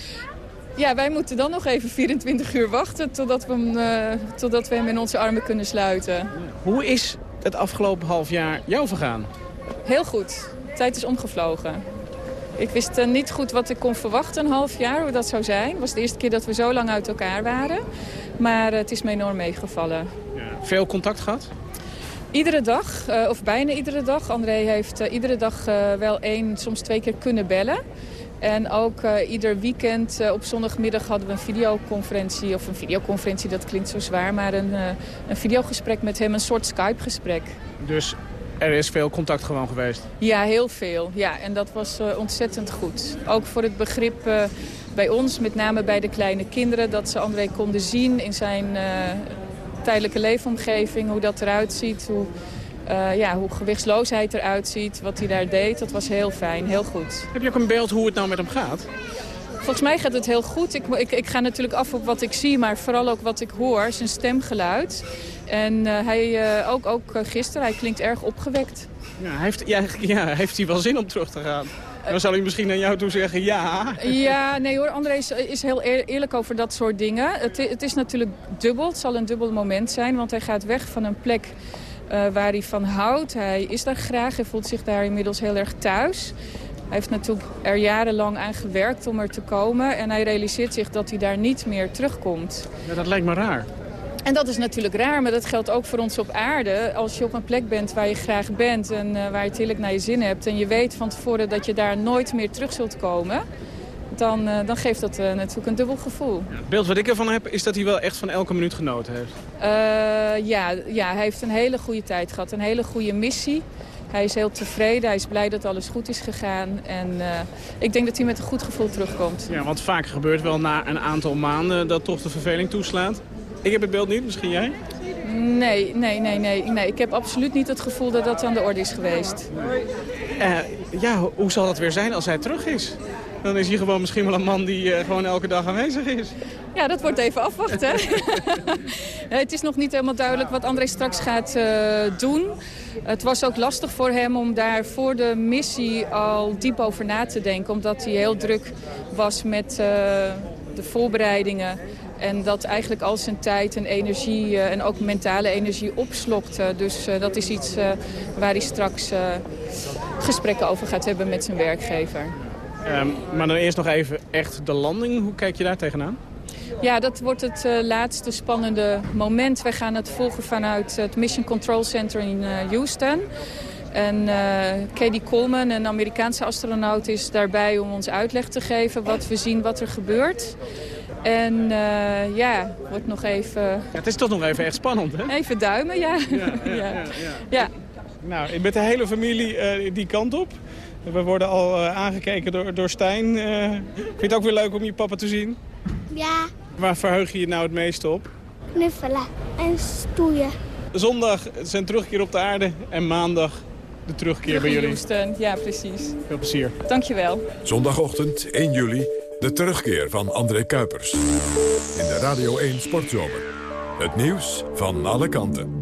Ja, wij moeten dan nog even 24 uur wachten totdat we, hem, uh, totdat we hem in onze armen kunnen sluiten. Hoe is het afgelopen half jaar jou vergaan? Heel goed. De tijd is omgevlogen. Ik wist uh, niet goed wat ik kon verwachten, een half jaar, hoe dat zou zijn. Het was de eerste keer dat we zo lang uit elkaar waren. Maar uh, het is me enorm meegevallen. Ja. Veel contact gehad? Iedere dag, of bijna iedere dag. André heeft iedere dag wel één, soms twee keer kunnen bellen. En ook uh, ieder weekend uh, op zondagmiddag hadden we een videoconferentie. Of een videoconferentie, dat klinkt zo zwaar. Maar een, uh, een videogesprek met hem, een soort Skype-gesprek. Dus er is veel contact gewoon geweest? Ja, heel veel. Ja, en dat was ontzettend goed. Ook voor het begrip bij ons, met name bij de kleine kinderen... dat ze André konden zien in zijn tijdelijke leefomgeving, hoe dat eruit ziet... Hoe, uh, ja, hoe gewichtsloosheid eruit ziet, wat hij daar deed. Dat was heel fijn, heel goed. Heb je ook een beeld hoe het nou met hem gaat? Volgens mij gaat het heel goed. Ik, ik, ik ga natuurlijk af op wat ik zie, maar vooral ook wat ik hoor. Zijn stemgeluid. En uh, hij, uh, ook, ook gisteren, hij klinkt erg opgewekt. Ja, heeft, ja, [LAUGHS] ja, heeft hij wel zin om terug te gaan? Dan zal hij misschien aan jou toe zeggen ja. Ja, nee hoor, André is, is heel eerlijk over dat soort dingen. Het, het is natuurlijk dubbel, het zal een dubbel moment zijn. Want hij gaat weg van een plek waar hij van houdt. Hij is daar graag, hij voelt zich daar inmiddels heel erg thuis. Hij heeft natuurlijk er jarenlang aan gewerkt om er te komen. En hij realiseert zich dat hij daar niet meer terugkomt. Ja, dat lijkt me raar. En dat is natuurlijk raar, maar dat geldt ook voor ons op aarde. Als je op een plek bent waar je graag bent en uh, waar je het heerlijk naar je zin hebt... en je weet van tevoren dat je daar nooit meer terug zult komen... dan, uh, dan geeft dat uh, natuurlijk een dubbel gevoel. Ja, het beeld wat ik ervan heb is dat hij wel echt van elke minuut genoten heeft. Uh, ja, ja, hij heeft een hele goede tijd gehad, een hele goede missie. Hij is heel tevreden, hij is blij dat alles goed is gegaan. En ik denk dat hij met een goed gevoel terugkomt. Ja, want vaak gebeurt wel na een aantal maanden dat toch de verveling toeslaat. Ik heb het beeld niet, misschien jij? Nee, nee, nee, nee, nee. Ik heb absoluut niet het gevoel dat dat aan de orde is geweest. Uh, ja, hoe zal dat weer zijn als hij terug is? Dan is hij gewoon misschien wel een man die uh, gewoon elke dag aanwezig is. Ja, dat wordt even afwachten. [LAUGHS] het is nog niet helemaal duidelijk wat André straks gaat uh, doen. Het was ook lastig voor hem om daar voor de missie al diep over na te denken. Omdat hij heel druk was met... Uh, de voorbereidingen. En dat eigenlijk al zijn tijd en energie en ook mentale energie opslokt. dus dat is iets waar hij straks gesprekken over gaat hebben met zijn werkgever. Um, maar dan eerst nog even echt de landing. Hoe kijk je daar tegenaan? Ja, dat wordt het uh, laatste spannende moment. Wij gaan het volgen vanuit het Mission Control Center in uh, Houston. En uh, Katie Coleman, een Amerikaanse astronaut, is daarbij om ons uitleg te geven wat we zien, wat er gebeurt. En uh, ja, wordt nog even... Ja, het is toch nog even echt spannend, hè? Even duimen, ja. Ja, ja, [LAUGHS] ja. Nou, met de hele familie uh, die kant op. We worden al uh, aangekeken door, door Stijn. vind je het ook weer leuk om je papa te zien? Ja. Waar verheug je je nou het meeste op? Knuffelen en stoeien. Zondag zijn terugkeer op de aarde en maandag de terugkeer bij jullie. Houston. Ja, precies. Veel plezier. Dankjewel. Zondagochtend 1 juli, de terugkeer van André Kuipers. In de Radio 1 Sportzomer. Het nieuws van alle kanten.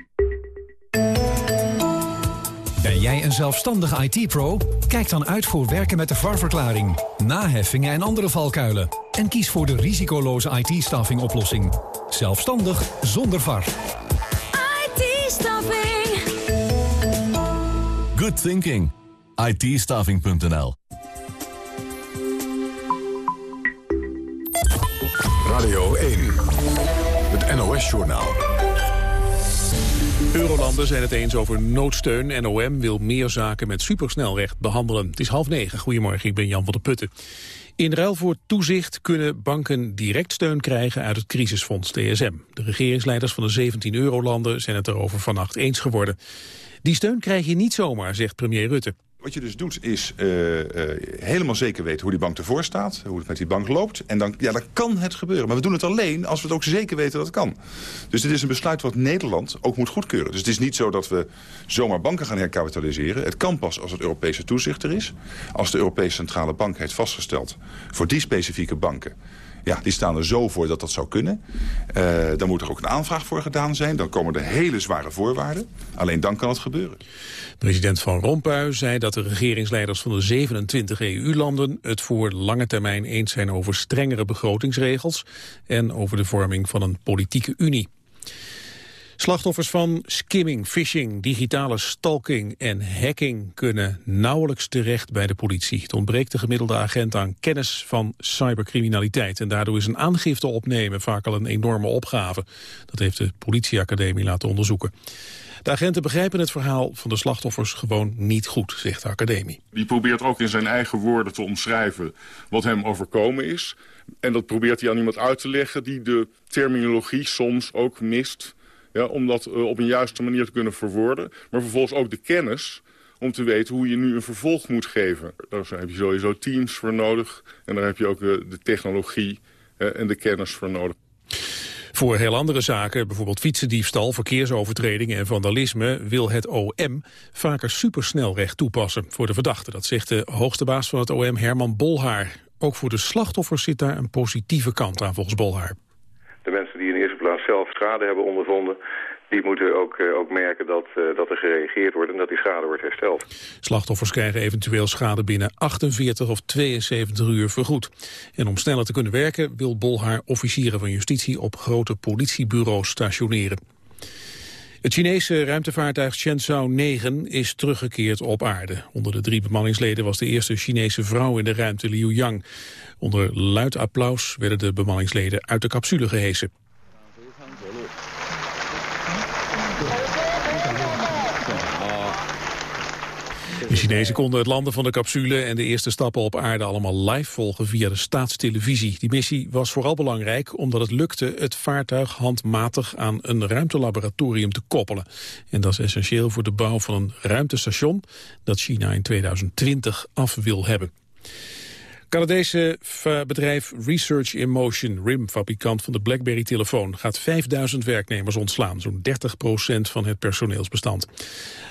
Jij een zelfstandige IT-pro? Kijk dan uit voor werken met de VAR-verklaring, naheffingen en andere valkuilen. En kies voor de risicoloze IT-staffing oplossing. Zelfstandig zonder VAR. IT-staffing. Good thinking. it Radio 1. Het NOS-journaal. Eurolanden zijn het eens over noodsteun. NOM wil meer zaken met supersnelrecht behandelen. Het is half negen. Goedemorgen, ik ben Jan van der Putten. In ruil voor toezicht kunnen banken direct steun krijgen uit het crisisfonds DSM. De regeringsleiders van de 17 eurolanden zijn het erover vannacht eens geworden. Die steun krijg je niet zomaar, zegt premier Rutte. Wat je dus doet is uh, uh, helemaal zeker weten hoe die bank ervoor staat. Hoe het met die bank loopt. En dan, ja, dan kan het gebeuren. Maar we doen het alleen als we het ook zeker weten dat het kan. Dus dit is een besluit wat Nederland ook moet goedkeuren. Dus het is niet zo dat we zomaar banken gaan herkapitaliseren. Het kan pas als het Europese toezicht er is. Als de Europese Centrale Bank heeft vastgesteld voor die specifieke banken ja, die staan er zo voor dat dat zou kunnen. Uh, dan moet er ook een aanvraag voor gedaan zijn. Dan komen er hele zware voorwaarden. Alleen dan kan het gebeuren. President Van Rompuy zei dat de regeringsleiders van de 27 EU-landen... het voor lange termijn eens zijn over strengere begrotingsregels... en over de vorming van een politieke unie. Slachtoffers van skimming, phishing, digitale stalking en hacking kunnen nauwelijks terecht bij de politie. Het ontbreekt de gemiddelde agent aan kennis van cybercriminaliteit. En daardoor is een aangifte opnemen vaak al een enorme opgave. Dat heeft de politieacademie laten onderzoeken. De agenten begrijpen het verhaal van de slachtoffers gewoon niet goed, zegt de academie. Die probeert ook in zijn eigen woorden te omschrijven wat hem overkomen is. En dat probeert hij aan iemand uit te leggen die de terminologie soms ook mist ja, om dat uh, op een juiste manier te kunnen verwoorden. Maar vervolgens ook de kennis om te weten hoe je nu een vervolg moet geven. Daar heb je sowieso teams voor nodig. En daar heb je ook uh, de technologie en de kennis voor nodig. Voor heel andere zaken, bijvoorbeeld fietsendiefstal, verkeersovertredingen en vandalisme, wil het OM vaker supersnelrecht toepassen voor de verdachte. Dat zegt de hoogste baas van het OM, Herman Bolhaar. Ook voor de slachtoffers zit daar een positieve kant aan volgens Bolhaar zelf schade hebben ondervonden... die moeten ook, uh, ook merken dat, uh, dat er gereageerd wordt en dat die schade wordt hersteld. Slachtoffers krijgen eventueel schade binnen 48 of 72 uur vergoed. En om sneller te kunnen werken wil Bolhaar officieren van justitie op grote politiebureaus stationeren. Het Chinese ruimtevaartuig Shenzhou 9 is teruggekeerd op aarde. Onder de drie bemanningsleden was de eerste Chinese vrouw in de ruimte, Liu Yang. Onder luid applaus werden de bemanningsleden uit de capsule gehesen. De Chinezen konden het landen van de capsule en de eerste stappen op aarde allemaal live volgen via de staatstelevisie. Die missie was vooral belangrijk omdat het lukte het vaartuig handmatig aan een ruimtelaboratorium te koppelen. En dat is essentieel voor de bouw van een ruimtestation dat China in 2020 af wil hebben. Canadese bedrijf Research in Motion, RIM, fabrikant van de BlackBerry-telefoon, gaat 5000 werknemers ontslaan, zo'n 30% van het personeelsbestand.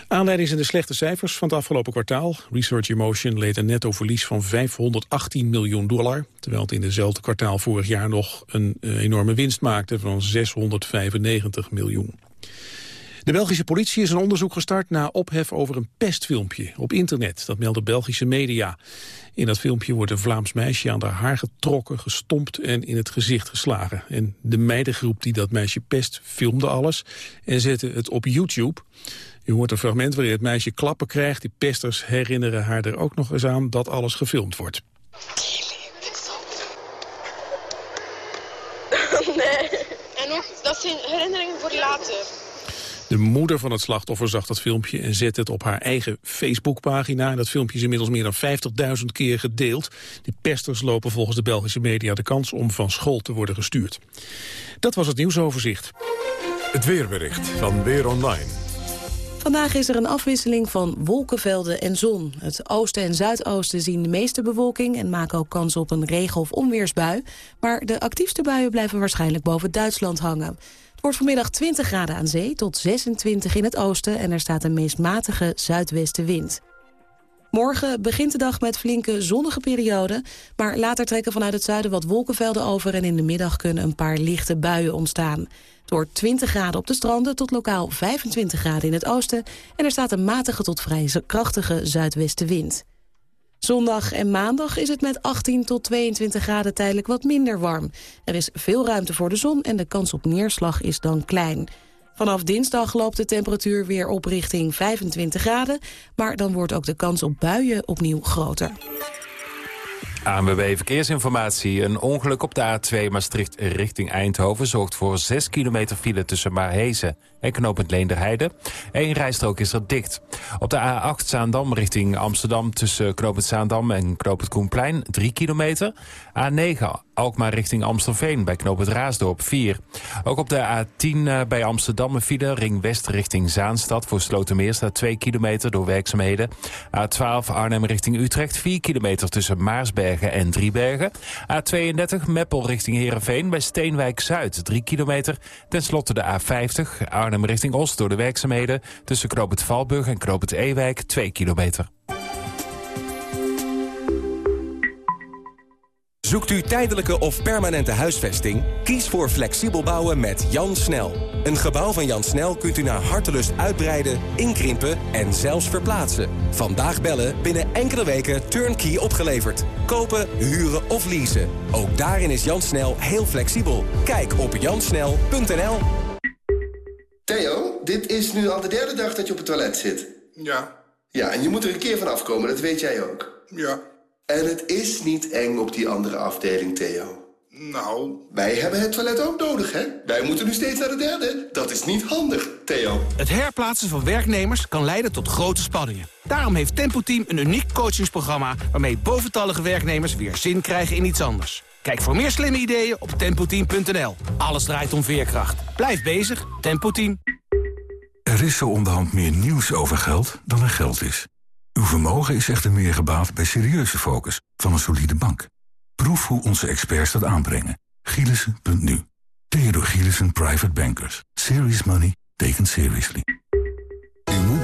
Aanleiding zijn de slechte cijfers van het afgelopen kwartaal. Research in Motion leed een netto verlies van 518 miljoen dollar, terwijl het in dezelfde kwartaal vorig jaar nog een eh, enorme winst maakte van 695 miljoen. De Belgische politie is een onderzoek gestart na ophef over een pestfilmpje op internet. Dat melden Belgische media. In dat filmpje wordt een Vlaams meisje aan haar haar getrokken, gestompt en in het gezicht geslagen. En de meidengroep die dat meisje pest filmde alles en zette het op YouTube. U hoort een fragment waarin het meisje klappen krijgt. Die pesters herinneren haar er ook nog eens aan dat alles gefilmd wordt. [LAUGHS] Nee. En nog, dat zijn herinneringen voor later. De moeder van het slachtoffer zag dat filmpje en zette het op haar eigen Facebookpagina. Dat filmpje is inmiddels meer dan 50.000 keer gedeeld. Die pesters lopen volgens de Belgische media de kans om van school te worden gestuurd. Dat was het nieuwsoverzicht. Het weerbericht van Weer Online. Vandaag is er een afwisseling van wolkenvelden en zon. Het oosten en zuidoosten zien de meeste bewolking... en maken ook kans op een regen- of onweersbui. Maar de actiefste buien blijven waarschijnlijk boven Duitsland hangen. Het wordt vanmiddag 20 graden aan zee tot 26 in het oosten... en er staat een meest matige zuidwestenwind. Morgen begint de dag met flinke zonnige perioden... maar later trekken vanuit het zuiden wat wolkenvelden over... en in de middag kunnen een paar lichte buien ontstaan. Het wordt 20 graden op de stranden tot lokaal 25 graden in het oosten... en er staat een matige tot vrij krachtige zuidwestenwind. Zondag en maandag is het met 18 tot 22 graden tijdelijk wat minder warm. Er is veel ruimte voor de zon en de kans op neerslag is dan klein. Vanaf dinsdag loopt de temperatuur weer op richting 25 graden... maar dan wordt ook de kans op buien opnieuw groter. ANWB Verkeersinformatie. Een ongeluk op de A2 Maastricht richting Eindhoven... zorgt voor 6 kilometer file tussen Maarhezen en knooppunt Leenderheide. Eén rijstrook is er dicht. Op de A8 Zaandam richting Amsterdam tussen knooppunt Zaandam en knooppunt Koenplein 3 kilometer. A9 Alkmaar richting Amstelveen bij knooppunt Raasdorp 4. Ook op de A10 eh, bij Amsterdam een file ring west richting Zaanstad voor Slotermeer staat 2 kilometer door werkzaamheden. A12 Arnhem richting Utrecht 4 kilometer tussen Maarsbergen en Driebergen. A32 Meppel richting Heerenveen bij Steenwijk Zuid 3 kilometer. Ten slotte de A50 Arnhem richting Oost door de werkzaamheden... tussen Knoop het Valburg en Knoop het Ewijk 2 kilometer. Zoekt u tijdelijke of permanente huisvesting? Kies voor flexibel bouwen met Jan Snel. Een gebouw van Jan Snel kunt u naar hartelust uitbreiden, inkrimpen en zelfs verplaatsen. Vandaag bellen, binnen enkele weken turnkey opgeleverd. Kopen, huren of leasen. Ook daarin is Jan Snel heel flexibel. Kijk op jansnel.nl Theo, dit is nu al de derde dag dat je op het toilet zit. Ja. Ja, en je moet er een keer van afkomen, dat weet jij ook. Ja. En het is niet eng op die andere afdeling, Theo. Nou... Wij hebben het toilet ook nodig, hè? Wij moeten nu steeds naar de derde. Dat is niet handig, Theo. Het herplaatsen van werknemers kan leiden tot grote spanningen. Daarom heeft Tempo Team een uniek coachingsprogramma... waarmee boventallige werknemers weer zin krijgen in iets anders. Kijk voor meer slimme ideeën op tempoteam.nl. Alles draait om veerkracht. Blijf bezig, Tempo Team. Er is zo onderhand meer nieuws over geld dan er geld is. Uw vermogen is echter meer gebaat bij serieuze focus van een solide bank. Proef hoe onze experts dat aanbrengen. Gielissen.nu. Theodor Gielissen Private Bankers. Serious money taken seriously.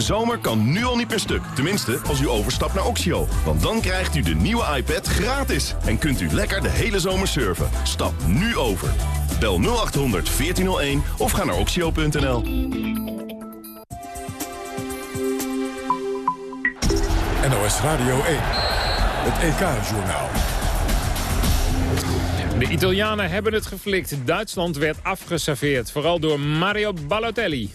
De zomer kan nu al niet per stuk. Tenminste, als u overstapt naar Oxio. Want dan krijgt u de nieuwe iPad gratis. En kunt u lekker de hele zomer surfen. Stap nu over. Bel 0800 1401 of ga naar oxio.nl. NOS Radio 1. Het EK-journaal. De Italianen hebben het geflikt. Duitsland werd afgeserveerd. Vooral door Mario Balotelli.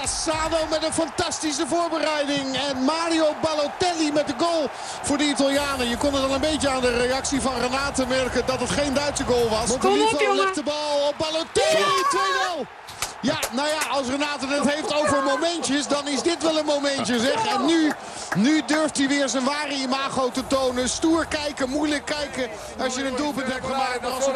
Cassano met een fantastische voorbereiding. En Mario Balotelli met de goal voor de Italianen. Je kon het al een beetje aan de reactie van Renate merken dat het geen Duitse goal was. Montolivo legt de bal op Balotelli. 2-0. Ja, nou ja, als Renate het heeft over momentjes, dan is dit wel een momentje, zeg. En nu, nu durft hij weer zijn ware imago te tonen. Stoer kijken, moeilijk kijken. Als je een doelpunt hebt gemaakt. Als een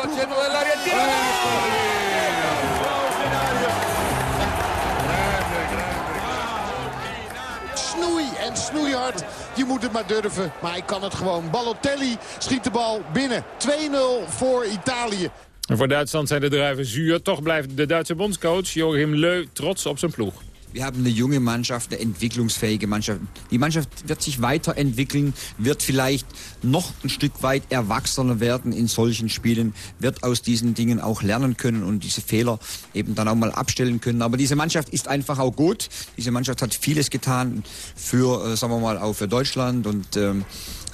Je moet het maar durven, maar hij kan het gewoon. Balotelli schiet de bal binnen. 2-0 voor Italië. En voor Duitsland zijn de druiven zuur. Toch blijft de Duitse bondscoach Joachim Leu trots op zijn ploeg. Wir haben eine junge Mannschaft, eine entwicklungsfähige Mannschaft. Die Mannschaft wird sich weiterentwickeln, wird vielleicht noch ein Stück weit erwachsener werden in solchen Spielen, wird aus diesen Dingen auch lernen können und diese Fehler eben dann auch mal abstellen können. Aber diese Mannschaft ist einfach auch gut. Diese Mannschaft hat vieles getan für, äh, sagen wir mal, auch für Deutschland und ähm,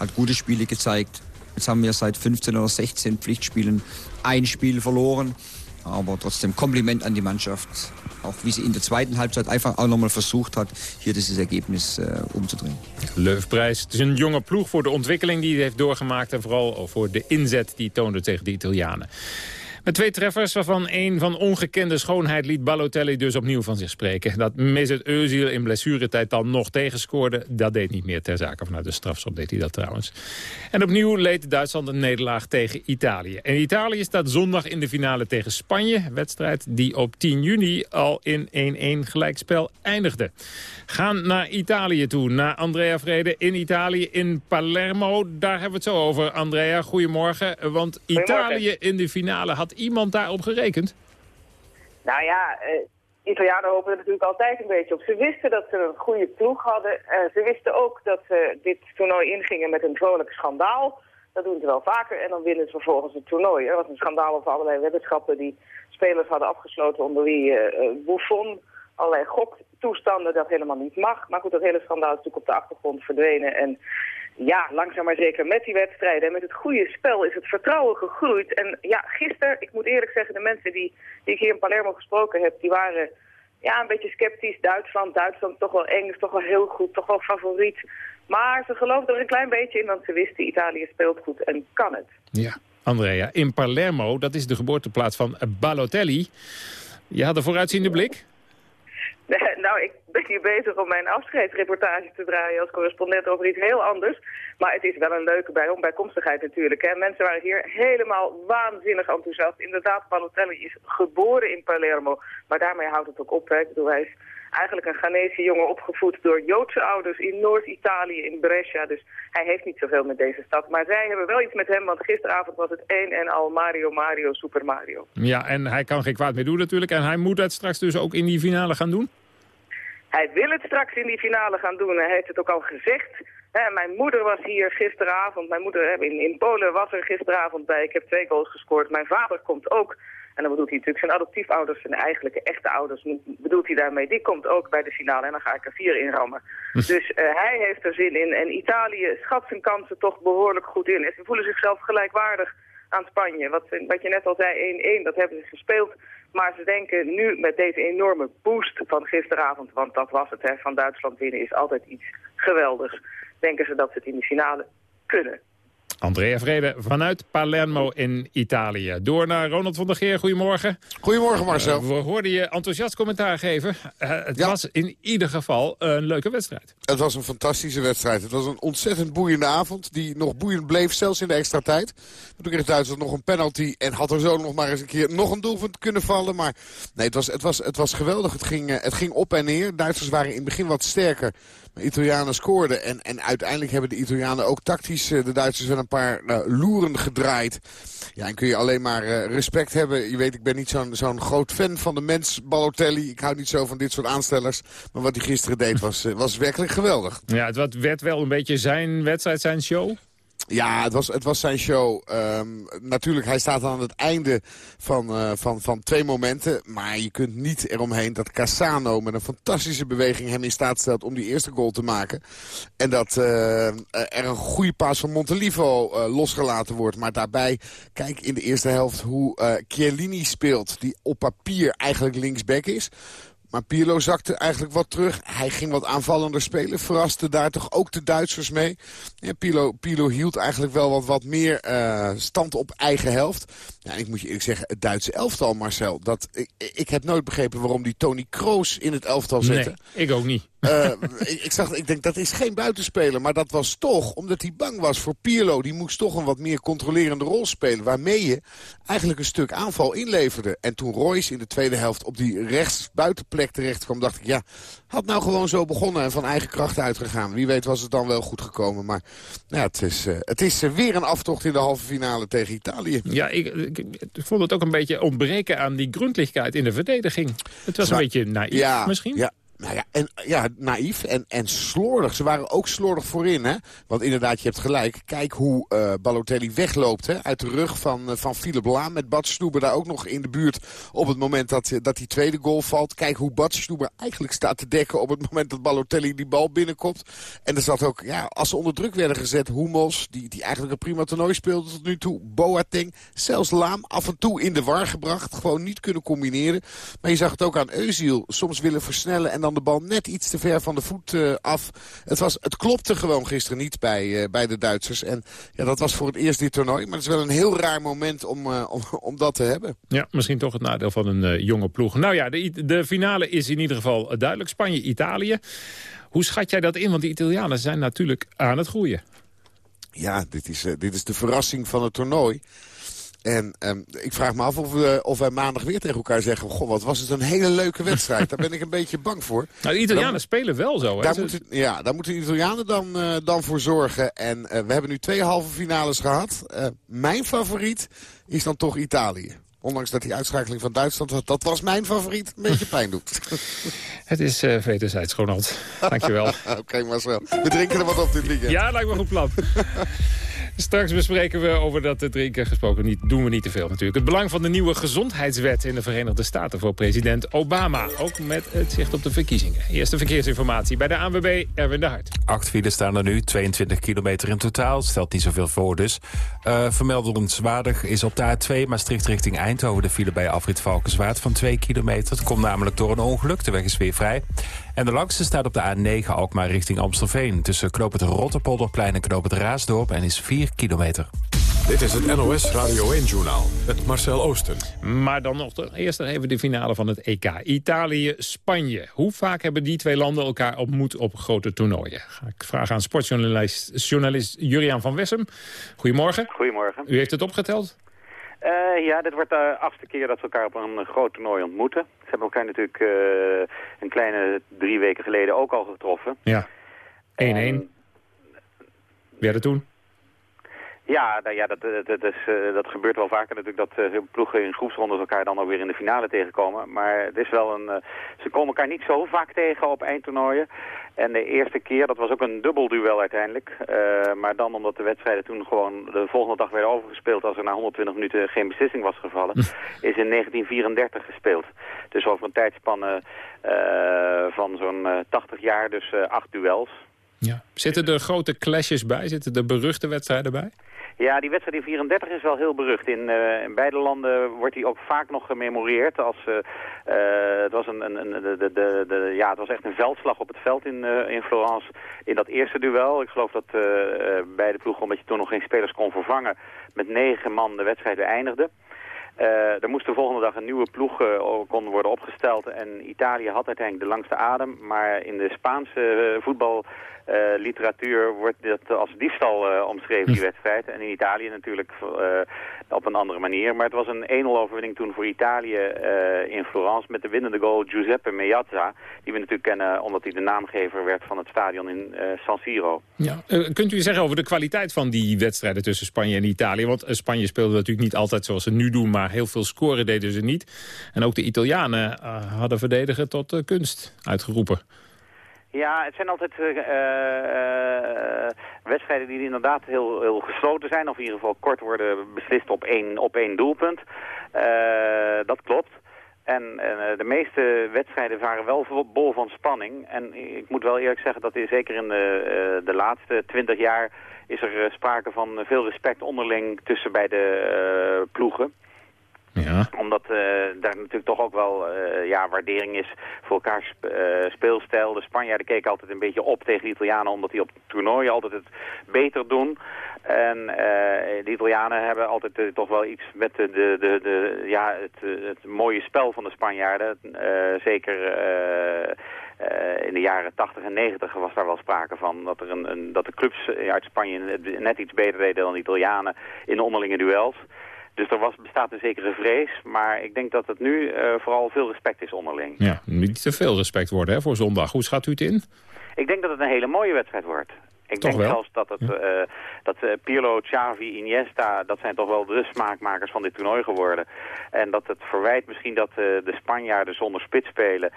hat gute Spiele gezeigt. Jetzt haben wir seit 15 oder 16 Pflichtspielen ein Spiel verloren. Aber trotzdem Kompliment an die Mannschaft. Auch wie sie in der zweiten Halbzeit einfach auch nochmal versucht hat, hier dieses Ergebnis uh, umzudrehen. Leufprijs. Het is een jonge ploeg voor de ontwikkeling die hij heeft doorgemaakt. En vooral voor de inzet die toonde tegen de Italianen. Met twee treffers, waarvan één van ongekende schoonheid... liet Balotelli dus opnieuw van zich spreken. Dat Mesut Özil in blessuretijd dan nog tegenscoorde... dat deed niet meer ter zake. Vanuit de strafschop deed hij dat trouwens. En opnieuw leed Duitsland een nederlaag tegen Italië. En Italië staat zondag in de finale tegen Spanje. Wedstrijd die op 10 juni al in 1-1 gelijkspel eindigde. Gaan naar Italië toe, naar Andrea Vrede in Italië, in Palermo. Daar hebben we het zo over. Andrea, goedemorgen. Want Italië in de finale had iemand daarop gerekend? Nou ja, uh, Italianen hopen er natuurlijk altijd een beetje op. Ze wisten dat ze een goede ploeg hadden. Uh, ze wisten ook dat ze dit toernooi ingingen met een vrolijk schandaal. Dat doen ze wel vaker en dan winnen ze vervolgens het toernooi. Er was een schandaal over allerlei weddenschappen die spelers hadden afgesloten onder wie uh, Buffon. Allerlei goktoestanden dat helemaal niet mag. Maar goed, dat hele schandaal is natuurlijk op de achtergrond verdwenen. En ja, langzaam maar zeker met die wedstrijden en met het goede spel is het vertrouwen gegroeid. En ja, gisteren, ik moet eerlijk zeggen, de mensen die, die ik hier in Palermo gesproken heb, die waren ja, een beetje sceptisch. Duitsland, Duitsland toch wel eng, toch wel heel goed, toch wel favoriet. Maar ze geloofden er een klein beetje in, want ze wisten Italië speelt goed en kan het. Ja, Andrea, in Palermo, dat is de geboorteplaats van Balotelli. Je had een vooruitziende blik? [LAUGHS] nou, ik ben hier bezig om mijn afscheidsreportage te draaien als correspondent over iets heel anders. Maar het is wel een leuke bij bijkomstigheid natuurlijk. Hè. Mensen waren hier helemaal waanzinnig enthousiast. Inderdaad, Balotelli is geboren in Palermo. Maar daarmee houdt het ook op. Hè. Ik bedoel, hij is eigenlijk een Ghanese jongen opgevoed door Joodse ouders in Noord-Italië, in Brescia. Dus hij heeft niet zoveel met deze stad. Maar zij hebben wel iets met hem, want gisteravond was het één en al Mario, Mario, Super Mario. Ja, en hij kan geen kwaad meer doen natuurlijk. En hij moet dat straks dus ook in die finale gaan doen? Hij wil het straks in die finale gaan doen. Hij heeft het ook al gezegd. mijn moeder was hier gisteravond. Mijn moeder in, in Polen was er gisteravond bij. Ik heb twee goals gescoord. Mijn vader komt ook. En dan bedoelt hij natuurlijk zijn adoptiefouders, zijn eigenlijke echte ouders, bedoelt hij daarmee. Die komt ook bij de finale en dan ga ik er vier in rammen. dus uh, hij heeft er zin in. En Italië schat zijn kansen toch behoorlijk goed in. En ze voelen zichzelf gelijkwaardig aan Spanje. Wat, wat je net al zei, 1-1, dat hebben ze gespeeld. Maar ze denken nu met deze enorme boost van gisteravond, want dat was het, hè, van Duitsland winnen is altijd iets geweldigs. Denken ze dat ze het in de finale kunnen. Andrea Vrede vanuit Palermo in Italië. Door naar Ronald van der Geer. Goedemorgen. Goedemorgen Marcel. Uh, we hoorden je enthousiast commentaar geven. Uh, het was in ieder geval een leuke wedstrijd. Het was een fantastische wedstrijd. Het was een ontzettend boeiende avond. Die nog boeiend bleef, zelfs in de extra tijd. Toen kreeg Duitsland nog een penalty. En had er zo nog maar eens een keer nog een doelpunt kunnen vallen. Maar nee, het was, het was, het was geweldig. Het ging, uh, het ging op en neer. Duitsers waren in het begin wat sterker. Maar Italianen scoorden. En, en uiteindelijk hebben de Italianen ook tactisch de Duitsers wel een paar uh, loeren gedraaid. Ja, en kun je alleen maar uh, respect hebben. Je weet, ik ben niet zo'n zo'n groot fan van de mens Balotelli. Ik hou niet zo van dit soort aanstellers. Maar wat hij gisteren deed was, uh, was werkelijk geweldig. Ja, het werd wel een beetje zijn wedstrijd, zijn show. Ja, het was, het was zijn show. Um, natuurlijk, hij staat aan het einde van, uh, van, van twee momenten. Maar je kunt niet eromheen dat Cassano met een fantastische beweging hem in staat stelt om die eerste goal te maken. En dat uh, er een goede paas van Montelivo losgelaten wordt. Maar daarbij, kijk in de eerste helft hoe Chiellini speelt. Die op papier eigenlijk linksback is. Maar Pirlo zakte eigenlijk wat terug. Hij ging wat aanvallender spelen. Verraste daar toch ook de Duitsers mee. Ja, Pirlo, Pirlo hield eigenlijk wel wat, wat meer uh, stand op eigen helft. Ja, ik moet je eerlijk zeggen, het Duitse elftal, Marcel. Dat, ik, ik heb nooit begrepen waarom die Tony Kroos in het elftal zette. Nee, ik ook niet. Uh, ik, ik, zag, ik denk, dat is geen buitenspeler. Maar dat was toch, omdat hij bang was voor Pirlo. Die moest toch een wat meer controlerende rol spelen. Waarmee je eigenlijk een stuk aanval inleverde. En toen Royce in de tweede helft op die rechts buitenplek terecht kwam... dacht ik, ja, had nou gewoon zo begonnen en van eigen kracht uitgegaan. Wie weet was het dan wel goed gekomen. Maar ja, het is, uh, het is weer een aftocht in de halve finale tegen Italië. Ja, ik, ik, vond het ook een beetje ontbreken aan die grondlichtheid in de verdediging. Het was een beetje naïef ja, misschien. Ja, nou ja, en, ja, naïef en, en slordig. Ze waren ook slordig voorin, hè. Want inderdaad, je hebt gelijk. Kijk hoe uh, Balotelli wegloopt, hè. Uit de rug van, uh, van Philip Laam. Met Bad daar ook nog in de buurt op het moment dat, dat die tweede goal valt. Kijk hoe Bad Stoeber eigenlijk staat te dekken op het moment dat Balotelli die bal binnenkomt. En er zat ook, ja, als ze onder druk werden gezet, Hummels, die, die eigenlijk een prima toernooi speelde tot nu toe. Boateng, zelfs Laam, af en toe in de war gebracht. Gewoon niet kunnen combineren. Maar je zag het ook aan Eusiel. Soms willen versnellen en dan de bal net iets te ver van de voet uh, af. Het, was, het klopte gewoon gisteren niet bij, uh, bij de Duitsers. En ja, dat was voor het eerst dit toernooi. Maar het is wel een heel raar moment om, uh, om, [LAUGHS] om dat te hebben. Ja, misschien toch het nadeel van een jonge ploeg. Nou ja, de, de finale is in ieder geval duidelijk. Spanje-Italië. Hoe schat jij dat in? Want de Italianen zijn natuurlijk aan het groeien. Ja, dit is, dit is de verrassing van het toernooi. En um, ik vraag me af of, we, of wij maandag weer tegen elkaar zeggen... goh, wat was het een hele leuke wedstrijd. daar ben ik een beetje bang voor. [LAUGHS] Nou, de Italianen dan, spelen wel zo. Hè? Daar moeten, ja, daar moeten de Italianen dan, uh, dan voor zorgen. En uh, we hebben nu twee halve finales gehad. Uh, mijn favoriet is dan toch Italië. Ondanks dat die uitschakeling van Duitsland, dat was mijn favoriet, een beetje pijn doet. [LAUGHS] Het is uh, wederzijds, Ronald. Dankjewel. [LAUGHS] Oké, okay, Marcel. We drinken er wat op dit weekend. Ja, lijkt me een goed plan. Straks bespreken we over dat drinken gesproken. Niet, doen we niet te veel natuurlijk. Het belang van de nieuwe gezondheidswet in de Verenigde Staten voor president Obama. Ook met het zicht op de verkiezingen. Eerste verkeersinformatie bij de ANWB, Erwin de Hart. Acht files staan er nu, 22 kilometer in totaal. Stelt niet zoveel voor dus. Uh, vermeldenswaardig is op de A2 Maastricht richting Eindhoven... de file bij afrit Valkenswaard van 2 kilometer. Het komt namelijk door een ongeluk. De weg is weer vrij. En de langste staat op de A9 Alkmaar richting Amstelveen. Tussen knoop het Rotterpolderplein en knoop het Raasdorp en is 4 kilometer. Dit is het NOS Radio 1-journaal met Marcel Oosten. Maar dan nog eerst even de finale van het EK. Italië-Spanje. Hoe vaak hebben die twee landen elkaar ontmoet op grote toernooien? Ga ik vragen aan sportjournalist journalist Juriaan van Wessem. Goedemorgen. Goedemorgen. U heeft het opgeteld? Uh, ja, dit wordt de achtste keer dat ze elkaar op een groot toernooi ontmoeten. Ze hebben elkaar natuurlijk uh, een kleine drie weken geleden ook al getroffen. Ja, 1-1. En... Werd toen? Ja, nou ja dat, dat, is, uh, dat gebeurt wel vaker natuurlijk dat uh, ploegen in groepsrondes elkaar dan ook weer in de finale tegenkomen. Maar het is wel een, uh, ze komen elkaar niet zo vaak tegen op eindtoernooien. En de eerste keer, dat was ook een dubbel duel uiteindelijk. maar dan omdat de wedstrijden toen gewoon de volgende dag werden overgespeeld als er na 120 minuten geen beslissing was gevallen, hm. is in 1934 gespeeld. Dus over een tijdspanne van zo'n 80 jaar, dus acht duels. Ja. Zitten er grote clashes bij? Zitten er beruchte wedstrijden bij? Ja, die wedstrijd in 34 is wel heel berucht. In, uh, in beide landen wordt die ook vaak nog gememoreerd. Als, uh, uh, het, was een, een, een, de, de, de, ja, het was echt een veldslag op het veld in, Florence in dat eerste duel. Ik geloof dat beide ploegen, omdat je toen nog geen spelers kon vervangen, met negen man de wedstrijd beëindigde. Uh, er moest de volgende dag een nieuwe ploeg kon worden opgesteld. En Italië had uiteindelijk de langste adem. Maar in de Spaanse voetbal literatuur wordt dat als diefstal uh, omschreven, die wedstrijd. En in Italië natuurlijk uh, op een andere manier. Maar het was een 1-0 overwinning toen voor Italië in Florence met de winnende goal Giuseppe Meazza. Die we natuurlijk kennen omdat hij de naamgever werd van het stadion in San Siro. Ja. kunt u zeggen over de kwaliteit van die wedstrijden tussen Spanje en Italië? Want Spanje speelde natuurlijk niet altijd zoals ze nu doen, maar heel veel scoren deden ze niet. En ook de Italianen hadden verdedigen tot kunst uitgeroepen. Ja, het zijn altijd uh, uh, wedstrijden die inderdaad heel, heel gesloten zijn. Of in ieder geval kort worden beslist op één, op één doelpunt. dat klopt. En de meeste wedstrijden waren wel bol van spanning. En ik moet wel eerlijk zeggen dat is zeker in de, de laatste twintig jaar... is er sprake van veel respect onderling tussen beide ploegen. Ja. Omdat uh, daar natuurlijk toch ook wel uh, ja, waardering is voor elkaars uh, speelstijl. De Spanjaarden keken altijd een beetje op tegen de Italianen... omdat die op toernooien altijd het beter doen. En de Italianen hebben altijd toch wel iets met de, de, de, ja, het, het mooie spel van de Spanjaarden. zeker in de jaren 80 en 90 was daar wel sprake van dat, er een, een, dat de clubs uit Spanje net iets beter deden dan de Italianen in de onderlinge duels. Dus er was, bestaat een zekere vrees, maar ik denk dat het nu uh, vooral veel respect is onderling. Ja, niet te veel respect worden hè, voor zondag. Hoe schat u het in? Ik denk dat het een hele mooie wedstrijd wordt. Ik toch denk wel? zelfs dat, het, uh, dat uh, Pirlo, Xavi, Iniesta, dat zijn toch wel de smaakmakers van dit toernooi geworden. En dat het verwijt misschien dat uh, de Spanjaarden zonder spits spelen,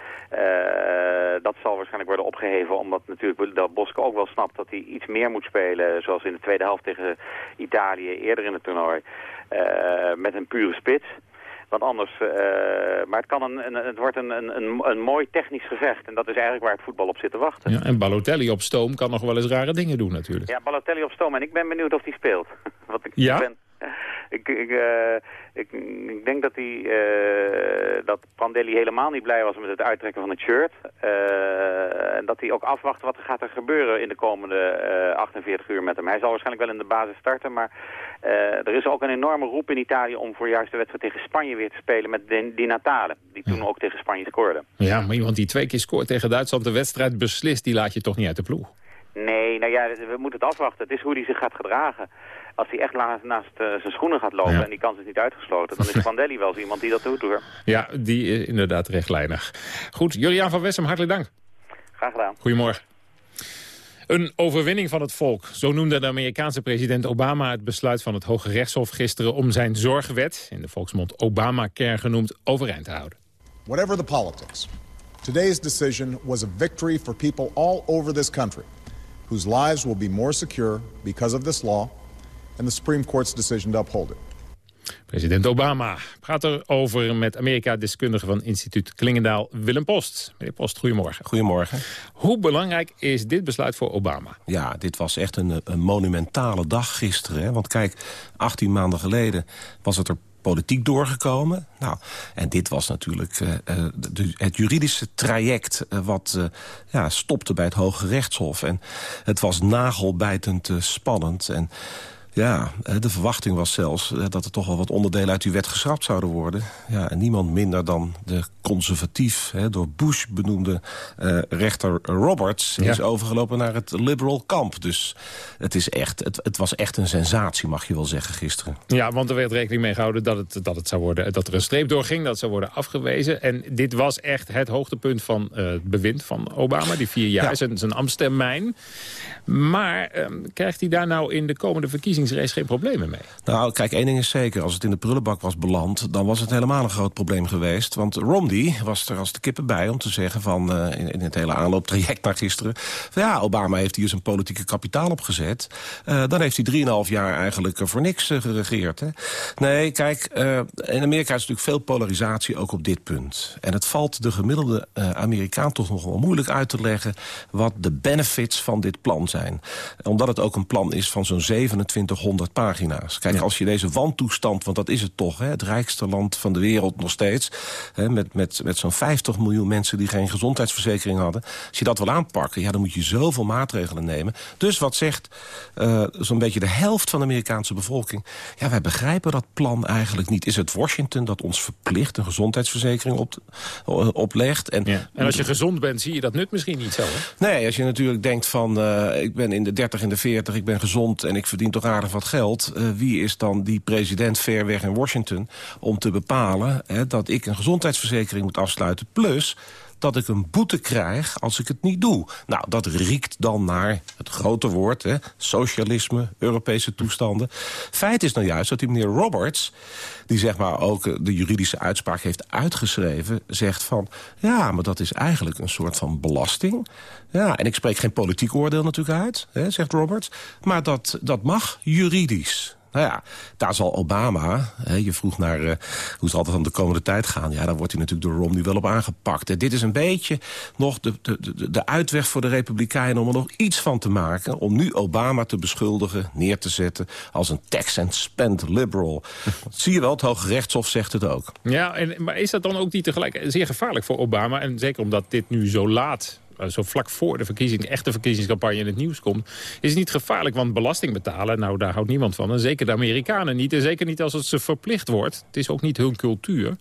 dat zal waarschijnlijk worden opgeheven. Omdat natuurlijk Del Bosco ook wel snapt dat hij iets meer moet spelen, zoals in de tweede helft tegen Italië eerder in het toernooi, met een pure spits. Want anders, uh, maar het, kan een, een, het wordt een, een, een mooi technisch gevecht. En dat is eigenlijk waar het voetbal op zit te wachten. Ja, en Balotelli op stoom kan nog wel eens rare dingen doen natuurlijk. Ja, Balotelli op stoom. En ik ben benieuwd of hij speelt. [LAUGHS] Want ik ja? ben, [LAUGHS] ik, ik, uh, ik, ik, denk dat, hij, uh, dat Prandelli helemaal niet blij was met het uittrekken van het shirt. Uh, en dat hij ook afwacht wat er gaat er gebeuren in de komende 48 uur met hem. Hij zal waarschijnlijk wel in de basis starten, maar er is ook een enorme roep in Italië om voor juist de wedstrijd tegen Spanje weer te spelen met Di Natale. Die toen ook tegen Spanje scoorde. Ja, maar iemand die twee keer scoort tegen Duitsland de wedstrijd beslist, die laat je toch niet uit de ploeg? Nee, nou ja, we moeten het afwachten. Het is hoe hij zich gaat gedragen als hij echt naast, naast uh, zijn schoenen gaat lopen... Ja. en die kans is niet uitgesloten... dan is [LAUGHS] Vandelli wel zo iemand die dat doet, hoor. Ja, die is inderdaad rechtlijnig. Goed, Juliaan van Wessem, hartelijk dank. Graag gedaan. Goedemorgen. Een overwinning van het volk. Zo noemde de Amerikaanse president Obama het besluit van het Hoge Rechtshof gisteren... om zijn zorgwet, in de volksmond Obamacare genoemd, overeind te houden. Whatever the politics, today's decision was a victory for people all over this country... whose lives will be more secure because of this law and the Supreme Court's decision to uphold it. President Obama praat erover met Amerika-deskundige van instituut Klingendaal, Willem Post. Meneer Post, goedemorgen. Goedemorgen. Hoe belangrijk is dit besluit voor Obama? Ja, dit was echt een, een monumentale dag gisteren. Hè? Want kijk, 18 maanden geleden was het er politiek doorgekomen. Nou, en dit was natuurlijk uh, de, het juridische traject... Uh, wat uh, ja, stopte bij het Hoge Rechtshof. En het was nagelbijtend spannend. En ja, de verwachting was zelfs dat er toch wel wat onderdelen uit die wet geschrapt zouden worden. Ja, en niemand minder dan de conservatief, hè, door Bush benoemde uh, rechter Roberts... Ja. is overgelopen naar het liberal kamp. Dus het, is echt, het, het, was echt een sensatie, mag je wel zeggen, gisteren. Ja, want er werd rekening mee gehouden dat, het, dat, het zou worden, dat er een streep doorging... dat zou worden afgewezen. En dit was echt het hoogtepunt van uh, het bewind van Obama. Die vier jaar, ja. zijn, zijn ambtstermijn. Maar um, krijgt hij daar nou in de komende verkiezingsrace geen problemen mee? Nou, kijk, één ding is zeker. Als het in de prullenbak was beland, dan was het helemaal een groot probleem geweest. Want Romney was er als de kippen bij om te zeggen van... Uh, in, het hele aanlooptraject naar gisteren... Van, ja, Obama heeft hier zijn politieke kapitaal opgezet. Uh, dan heeft hij 3,5 jaar eigenlijk voor niks uh, geregeerd. Hè? Nee, kijk, in Amerika is natuurlijk veel polarisatie ook op dit punt. En het valt de gemiddelde Amerikaan toch nog wel moeilijk uit te leggen... wat de benefits van dit plan zijn. Omdat het ook een plan is van zo'n 2700 pagina's. Kijk, ja. als je deze wantoestand, want dat is het toch... Hè, het rijkste land van de wereld nog steeds... Hè, met, met, met zo'n 50 miljoen mensen die geen gezondheidsverzekering hadden... als je dat wil aanpakken, ja, dan moet je zoveel maatregelen nemen. Dus wat zegt uh, zo'n beetje de helft van de Amerikaanse bevolking... ja, wij begrijpen dat plan eigenlijk niet. Is het Washington dat ons verplicht een gezondheidsverzekering op, oplegt? En, ja. en als je gezond bent, zie je dat nut misschien niet zo, hè? Nee, als je natuurlijk denkt van... Uh, ik ben in de 30 en de 40, ik ben gezond en ik verdien toch aardig wat geld... Uh, wie is dan die president ver weg in Washington om te bepalen... Hè, dat ik een gezondheidsverzekering moet afsluiten... plus dat ik een boete krijg als ik het niet doe. Nou, dat riekt dan naar het grote woord, hè, socialisme, Europese toestanden. Feit is nou juist dat die meneer Roberts, die zeg maar ook de juridische uitspraak heeft uitgeschreven, zegt van, ja, maar dat is eigenlijk een soort van belasting. Ja, en ik spreek geen politiek oordeel natuurlijk uit, hè, zegt Roberts, maar dat, dat mag juridisch. Nou ja, daar zal Obama, hè, je vroeg naar uh, hoe zal het dan de komende tijd gaan. Ja, daar wordt hij natuurlijk door Romney wel op aangepakt. En dit is een beetje nog de, de, de, de uitweg voor de Republikeinen om er nog iets van te maken. Om nu Obama te beschuldigen, neer te zetten als een tax and spend liberal. [LAUGHS] zie je wel, het Hoge Rechtshof zegt het ook. Ja, en, maar is dat dan ook niet tegelijk zeer gevaarlijk voor Obama? En zeker omdat dit nu zo laat eh, zo vlak voor de verkiezing, echte verkiezingscampagne in het nieuws komt... is niet gevaarlijk, want belasting betalen, nou daar houdt niemand van. En zeker de Amerikanen niet. En zeker niet als het ze verplicht wordt. Het is ook niet hun cultuur.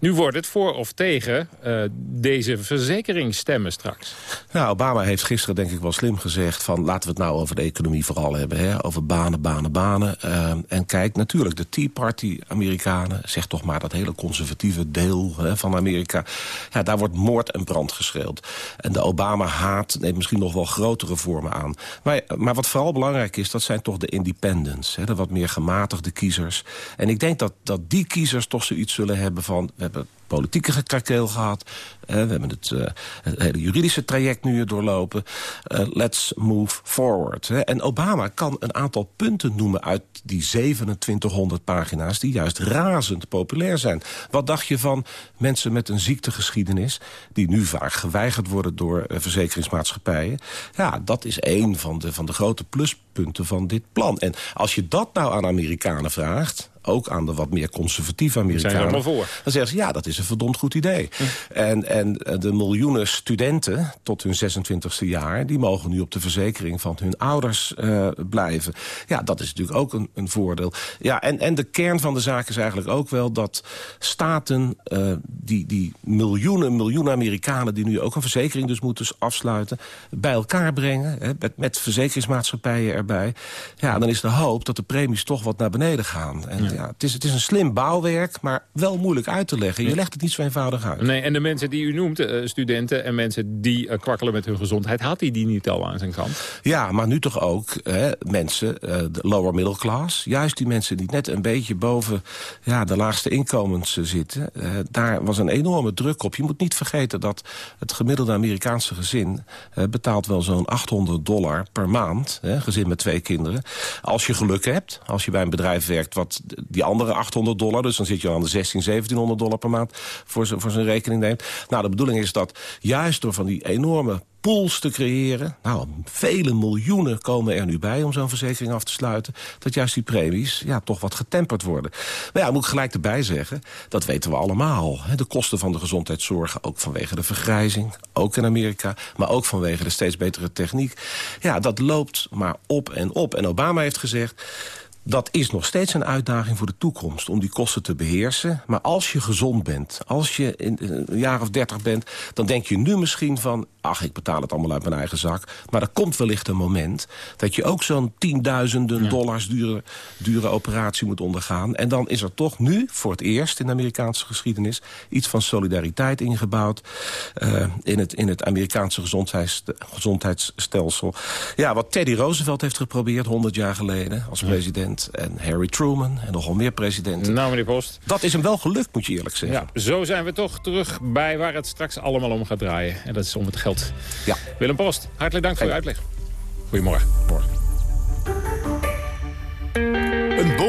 Nu wordt het voor of tegen uh, deze verzekeringstemmen straks. Nou, Obama heeft gisteren denk ik wel slim gezegd... van laten we het nou over de economie vooral hebben. Hè? Over banen, banen, banen. Uh, en kijk, natuurlijk, de Tea Party-Amerikanen... zeg toch maar dat hele conservatieve deel hè, van Amerika... ja, daar wordt moord en brand geschreeuwd. En de Obama-haat neemt misschien nog wel grotere vormen aan. Maar, maar wat vooral belangrijk is, dat zijn toch de independents. Hè? De wat meer gematigde kiezers. En ik denk dat, dat die kiezers toch zoiets zullen hebben van hebben politieke gekrakeel gehad. Uh, we hebben het, uh, het, hele juridische traject nu doorlopen. Uh, let's move forward. Hè. En Obama kan een aantal punten noemen uit die 2700 pagina's... die juist razend populair zijn. Wat dacht je van mensen met een ziektegeschiedenis... die nu vaak geweigerd worden door verzekeringsmaatschappijen? Ja, dat is één van de, van de grote pluspunten van dit plan. En als je dat nou aan Amerikanen vraagt ook aan de wat meer conservatieve Amerikanen. voor. Dan zeggen ze, ja, dat is een verdomd goed idee. Hm. En, en de miljoenen studenten tot hun 26e jaar... die mogen nu op de verzekering van hun ouders uh, blijven. Ja, dat is natuurlijk ook een, een voordeel. Ja, en, en de kern van de zaak is eigenlijk ook wel dat staten... Uh, die, die miljoenen, miljoenen Amerikanen die nu ook een verzekering dus moeten afsluiten... bij elkaar brengen, hè, met, met verzekeringsmaatschappijen erbij. Ja, dan is de hoop dat de premies toch wat naar beneden gaan. En, ja. Het, is, het is een slim bouwwerk, maar wel moeilijk uit te leggen. Je legt het niet zo eenvoudig uit. Nee, en de mensen die u noemt, uh, studenten en mensen die uh, kwakkelen met hun gezondheid... had hij die niet al aan zijn kant? Ja, maar nu toch ook hè, mensen, uh, de lower middle class... juist die mensen die net een beetje boven ja, de laagste inkomens zitten... daar was een enorme druk op. Je moet niet vergeten dat het gemiddelde Amerikaanse gezin... betaalt wel zo'n 800 dollar per maand, hè, gezin met twee kinderen. Als je geluk hebt, als je bij een bedrijf werkt... wat die andere 800 dollar. Dus dan zit je aan de 16, 1700 dollar per maand voor voor zijn rekening neemt. Nou, de bedoeling is dat juist door van die enorme pools te creëren. Nou, vele miljoenen komen er nu bij om zo'n verzekering af te sluiten. Dat juist die premies ja, toch wat getemperd worden. Maar ja, moet ik gelijk erbij zeggen, dat weten we allemaal. De kosten van de gezondheidszorg, ook vanwege de vergrijzing. Ook in Amerika, maar ook vanwege de steeds betere techniek. Ja, dat loopt maar op en op. En Obama heeft gezegd dat is nog steeds een uitdaging voor de toekomst... om die kosten te beheersen. Maar als je gezond bent, als je in een jaar of dertig bent... dan denk je nu misschien van ach, ik betaal het allemaal uit mijn eigen zak. Maar er komt wellicht een moment dat je ook zo'n tienduizenden dollars dure, dure operatie moet ondergaan. En dan is er toch nu, voor het eerst in de Amerikaanse geschiedenis... iets van solidariteit ingebouwd uh, in, het, in het Amerikaanse gezondheids, gezondheidsstelsel. Ja, wat Teddy Roosevelt heeft geprobeerd 100 jaar geleden als president. En Harry Truman en nogal meer presidenten. Nou, meneer Post. Dat is hem wel gelukt, moet je eerlijk zeggen. Ja, zo zijn we toch terug bij waar het straks allemaal om gaat draaien. En dat is om het geld ja. Willem Post, hartelijk dank voor uw uitleg. Goedemorgen. Morgen.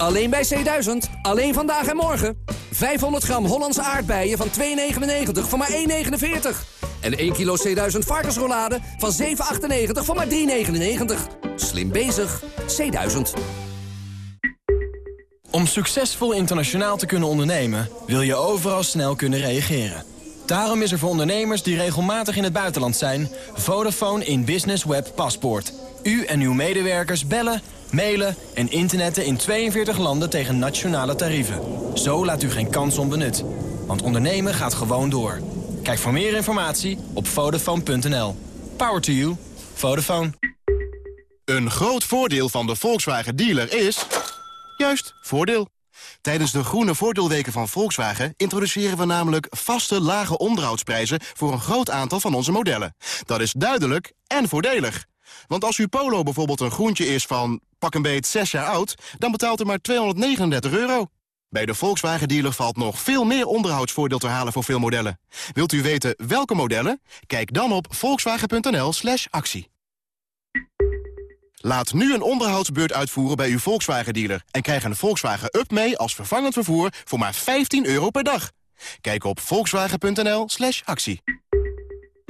Alleen bij C1000. Alleen vandaag en morgen. 500 gram Hollandse aardbeien van 2,99 voor maar 1,49. En 1 kilo C1000 varkensrollade van 7,98 voor maar 3,99. Slim bezig. C1000. Om succesvol internationaal te kunnen ondernemen... wil je overal snel kunnen reageren. Daarom is er voor ondernemers die regelmatig in het buitenland zijn... Vodafone in Business Web Paspoort. U en uw medewerkers bellen mailen en internetten in 42 landen tegen nationale tarieven. Zo laat u geen kans onbenut. Want ondernemen gaat gewoon door. Kijk voor meer informatie op Vodafone.nl. Power to you. Vodafone. Een groot voordeel van de Volkswagen dealer is... juist, voordeel. Tijdens de groene voordeelweken van Volkswagen introduceren we namelijk vaste lage onderhoudsprijzen voor een groot aantal van onze modellen. Dat is duidelijk en voordelig. Want als uw Polo bijvoorbeeld een groentje is van pak een beet 6 jaar oud, dan betaalt u maar 239 euro. Bij de Volkswagen dealer valt nog veel meer onderhoudsvoordeel te halen voor veel modellen. Wilt u weten welke modellen? Kijk dan op volkswagen.nl slash actie. Laat nu een onderhoudsbeurt uitvoeren bij uw Volkswagen-dealer... en krijg een Volkswagen Up mee als vervangend vervoer voor maar 15 euro per dag. Kijk op volkswagen.nl slash actie.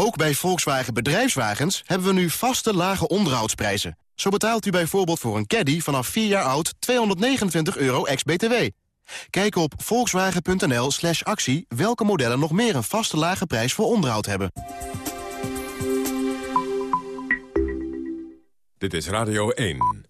Ook bij Volkswagen Bedrijfswagens hebben we nu vaste lage onderhoudsprijzen. Zo betaalt u bijvoorbeeld voor een caddy vanaf 4 jaar oud 229 euro ex-BTW. Kijk op volkswagen.nl slash actie welke modellen nog meer een vaste lage prijs voor onderhoud hebben. Dit is Radio 1.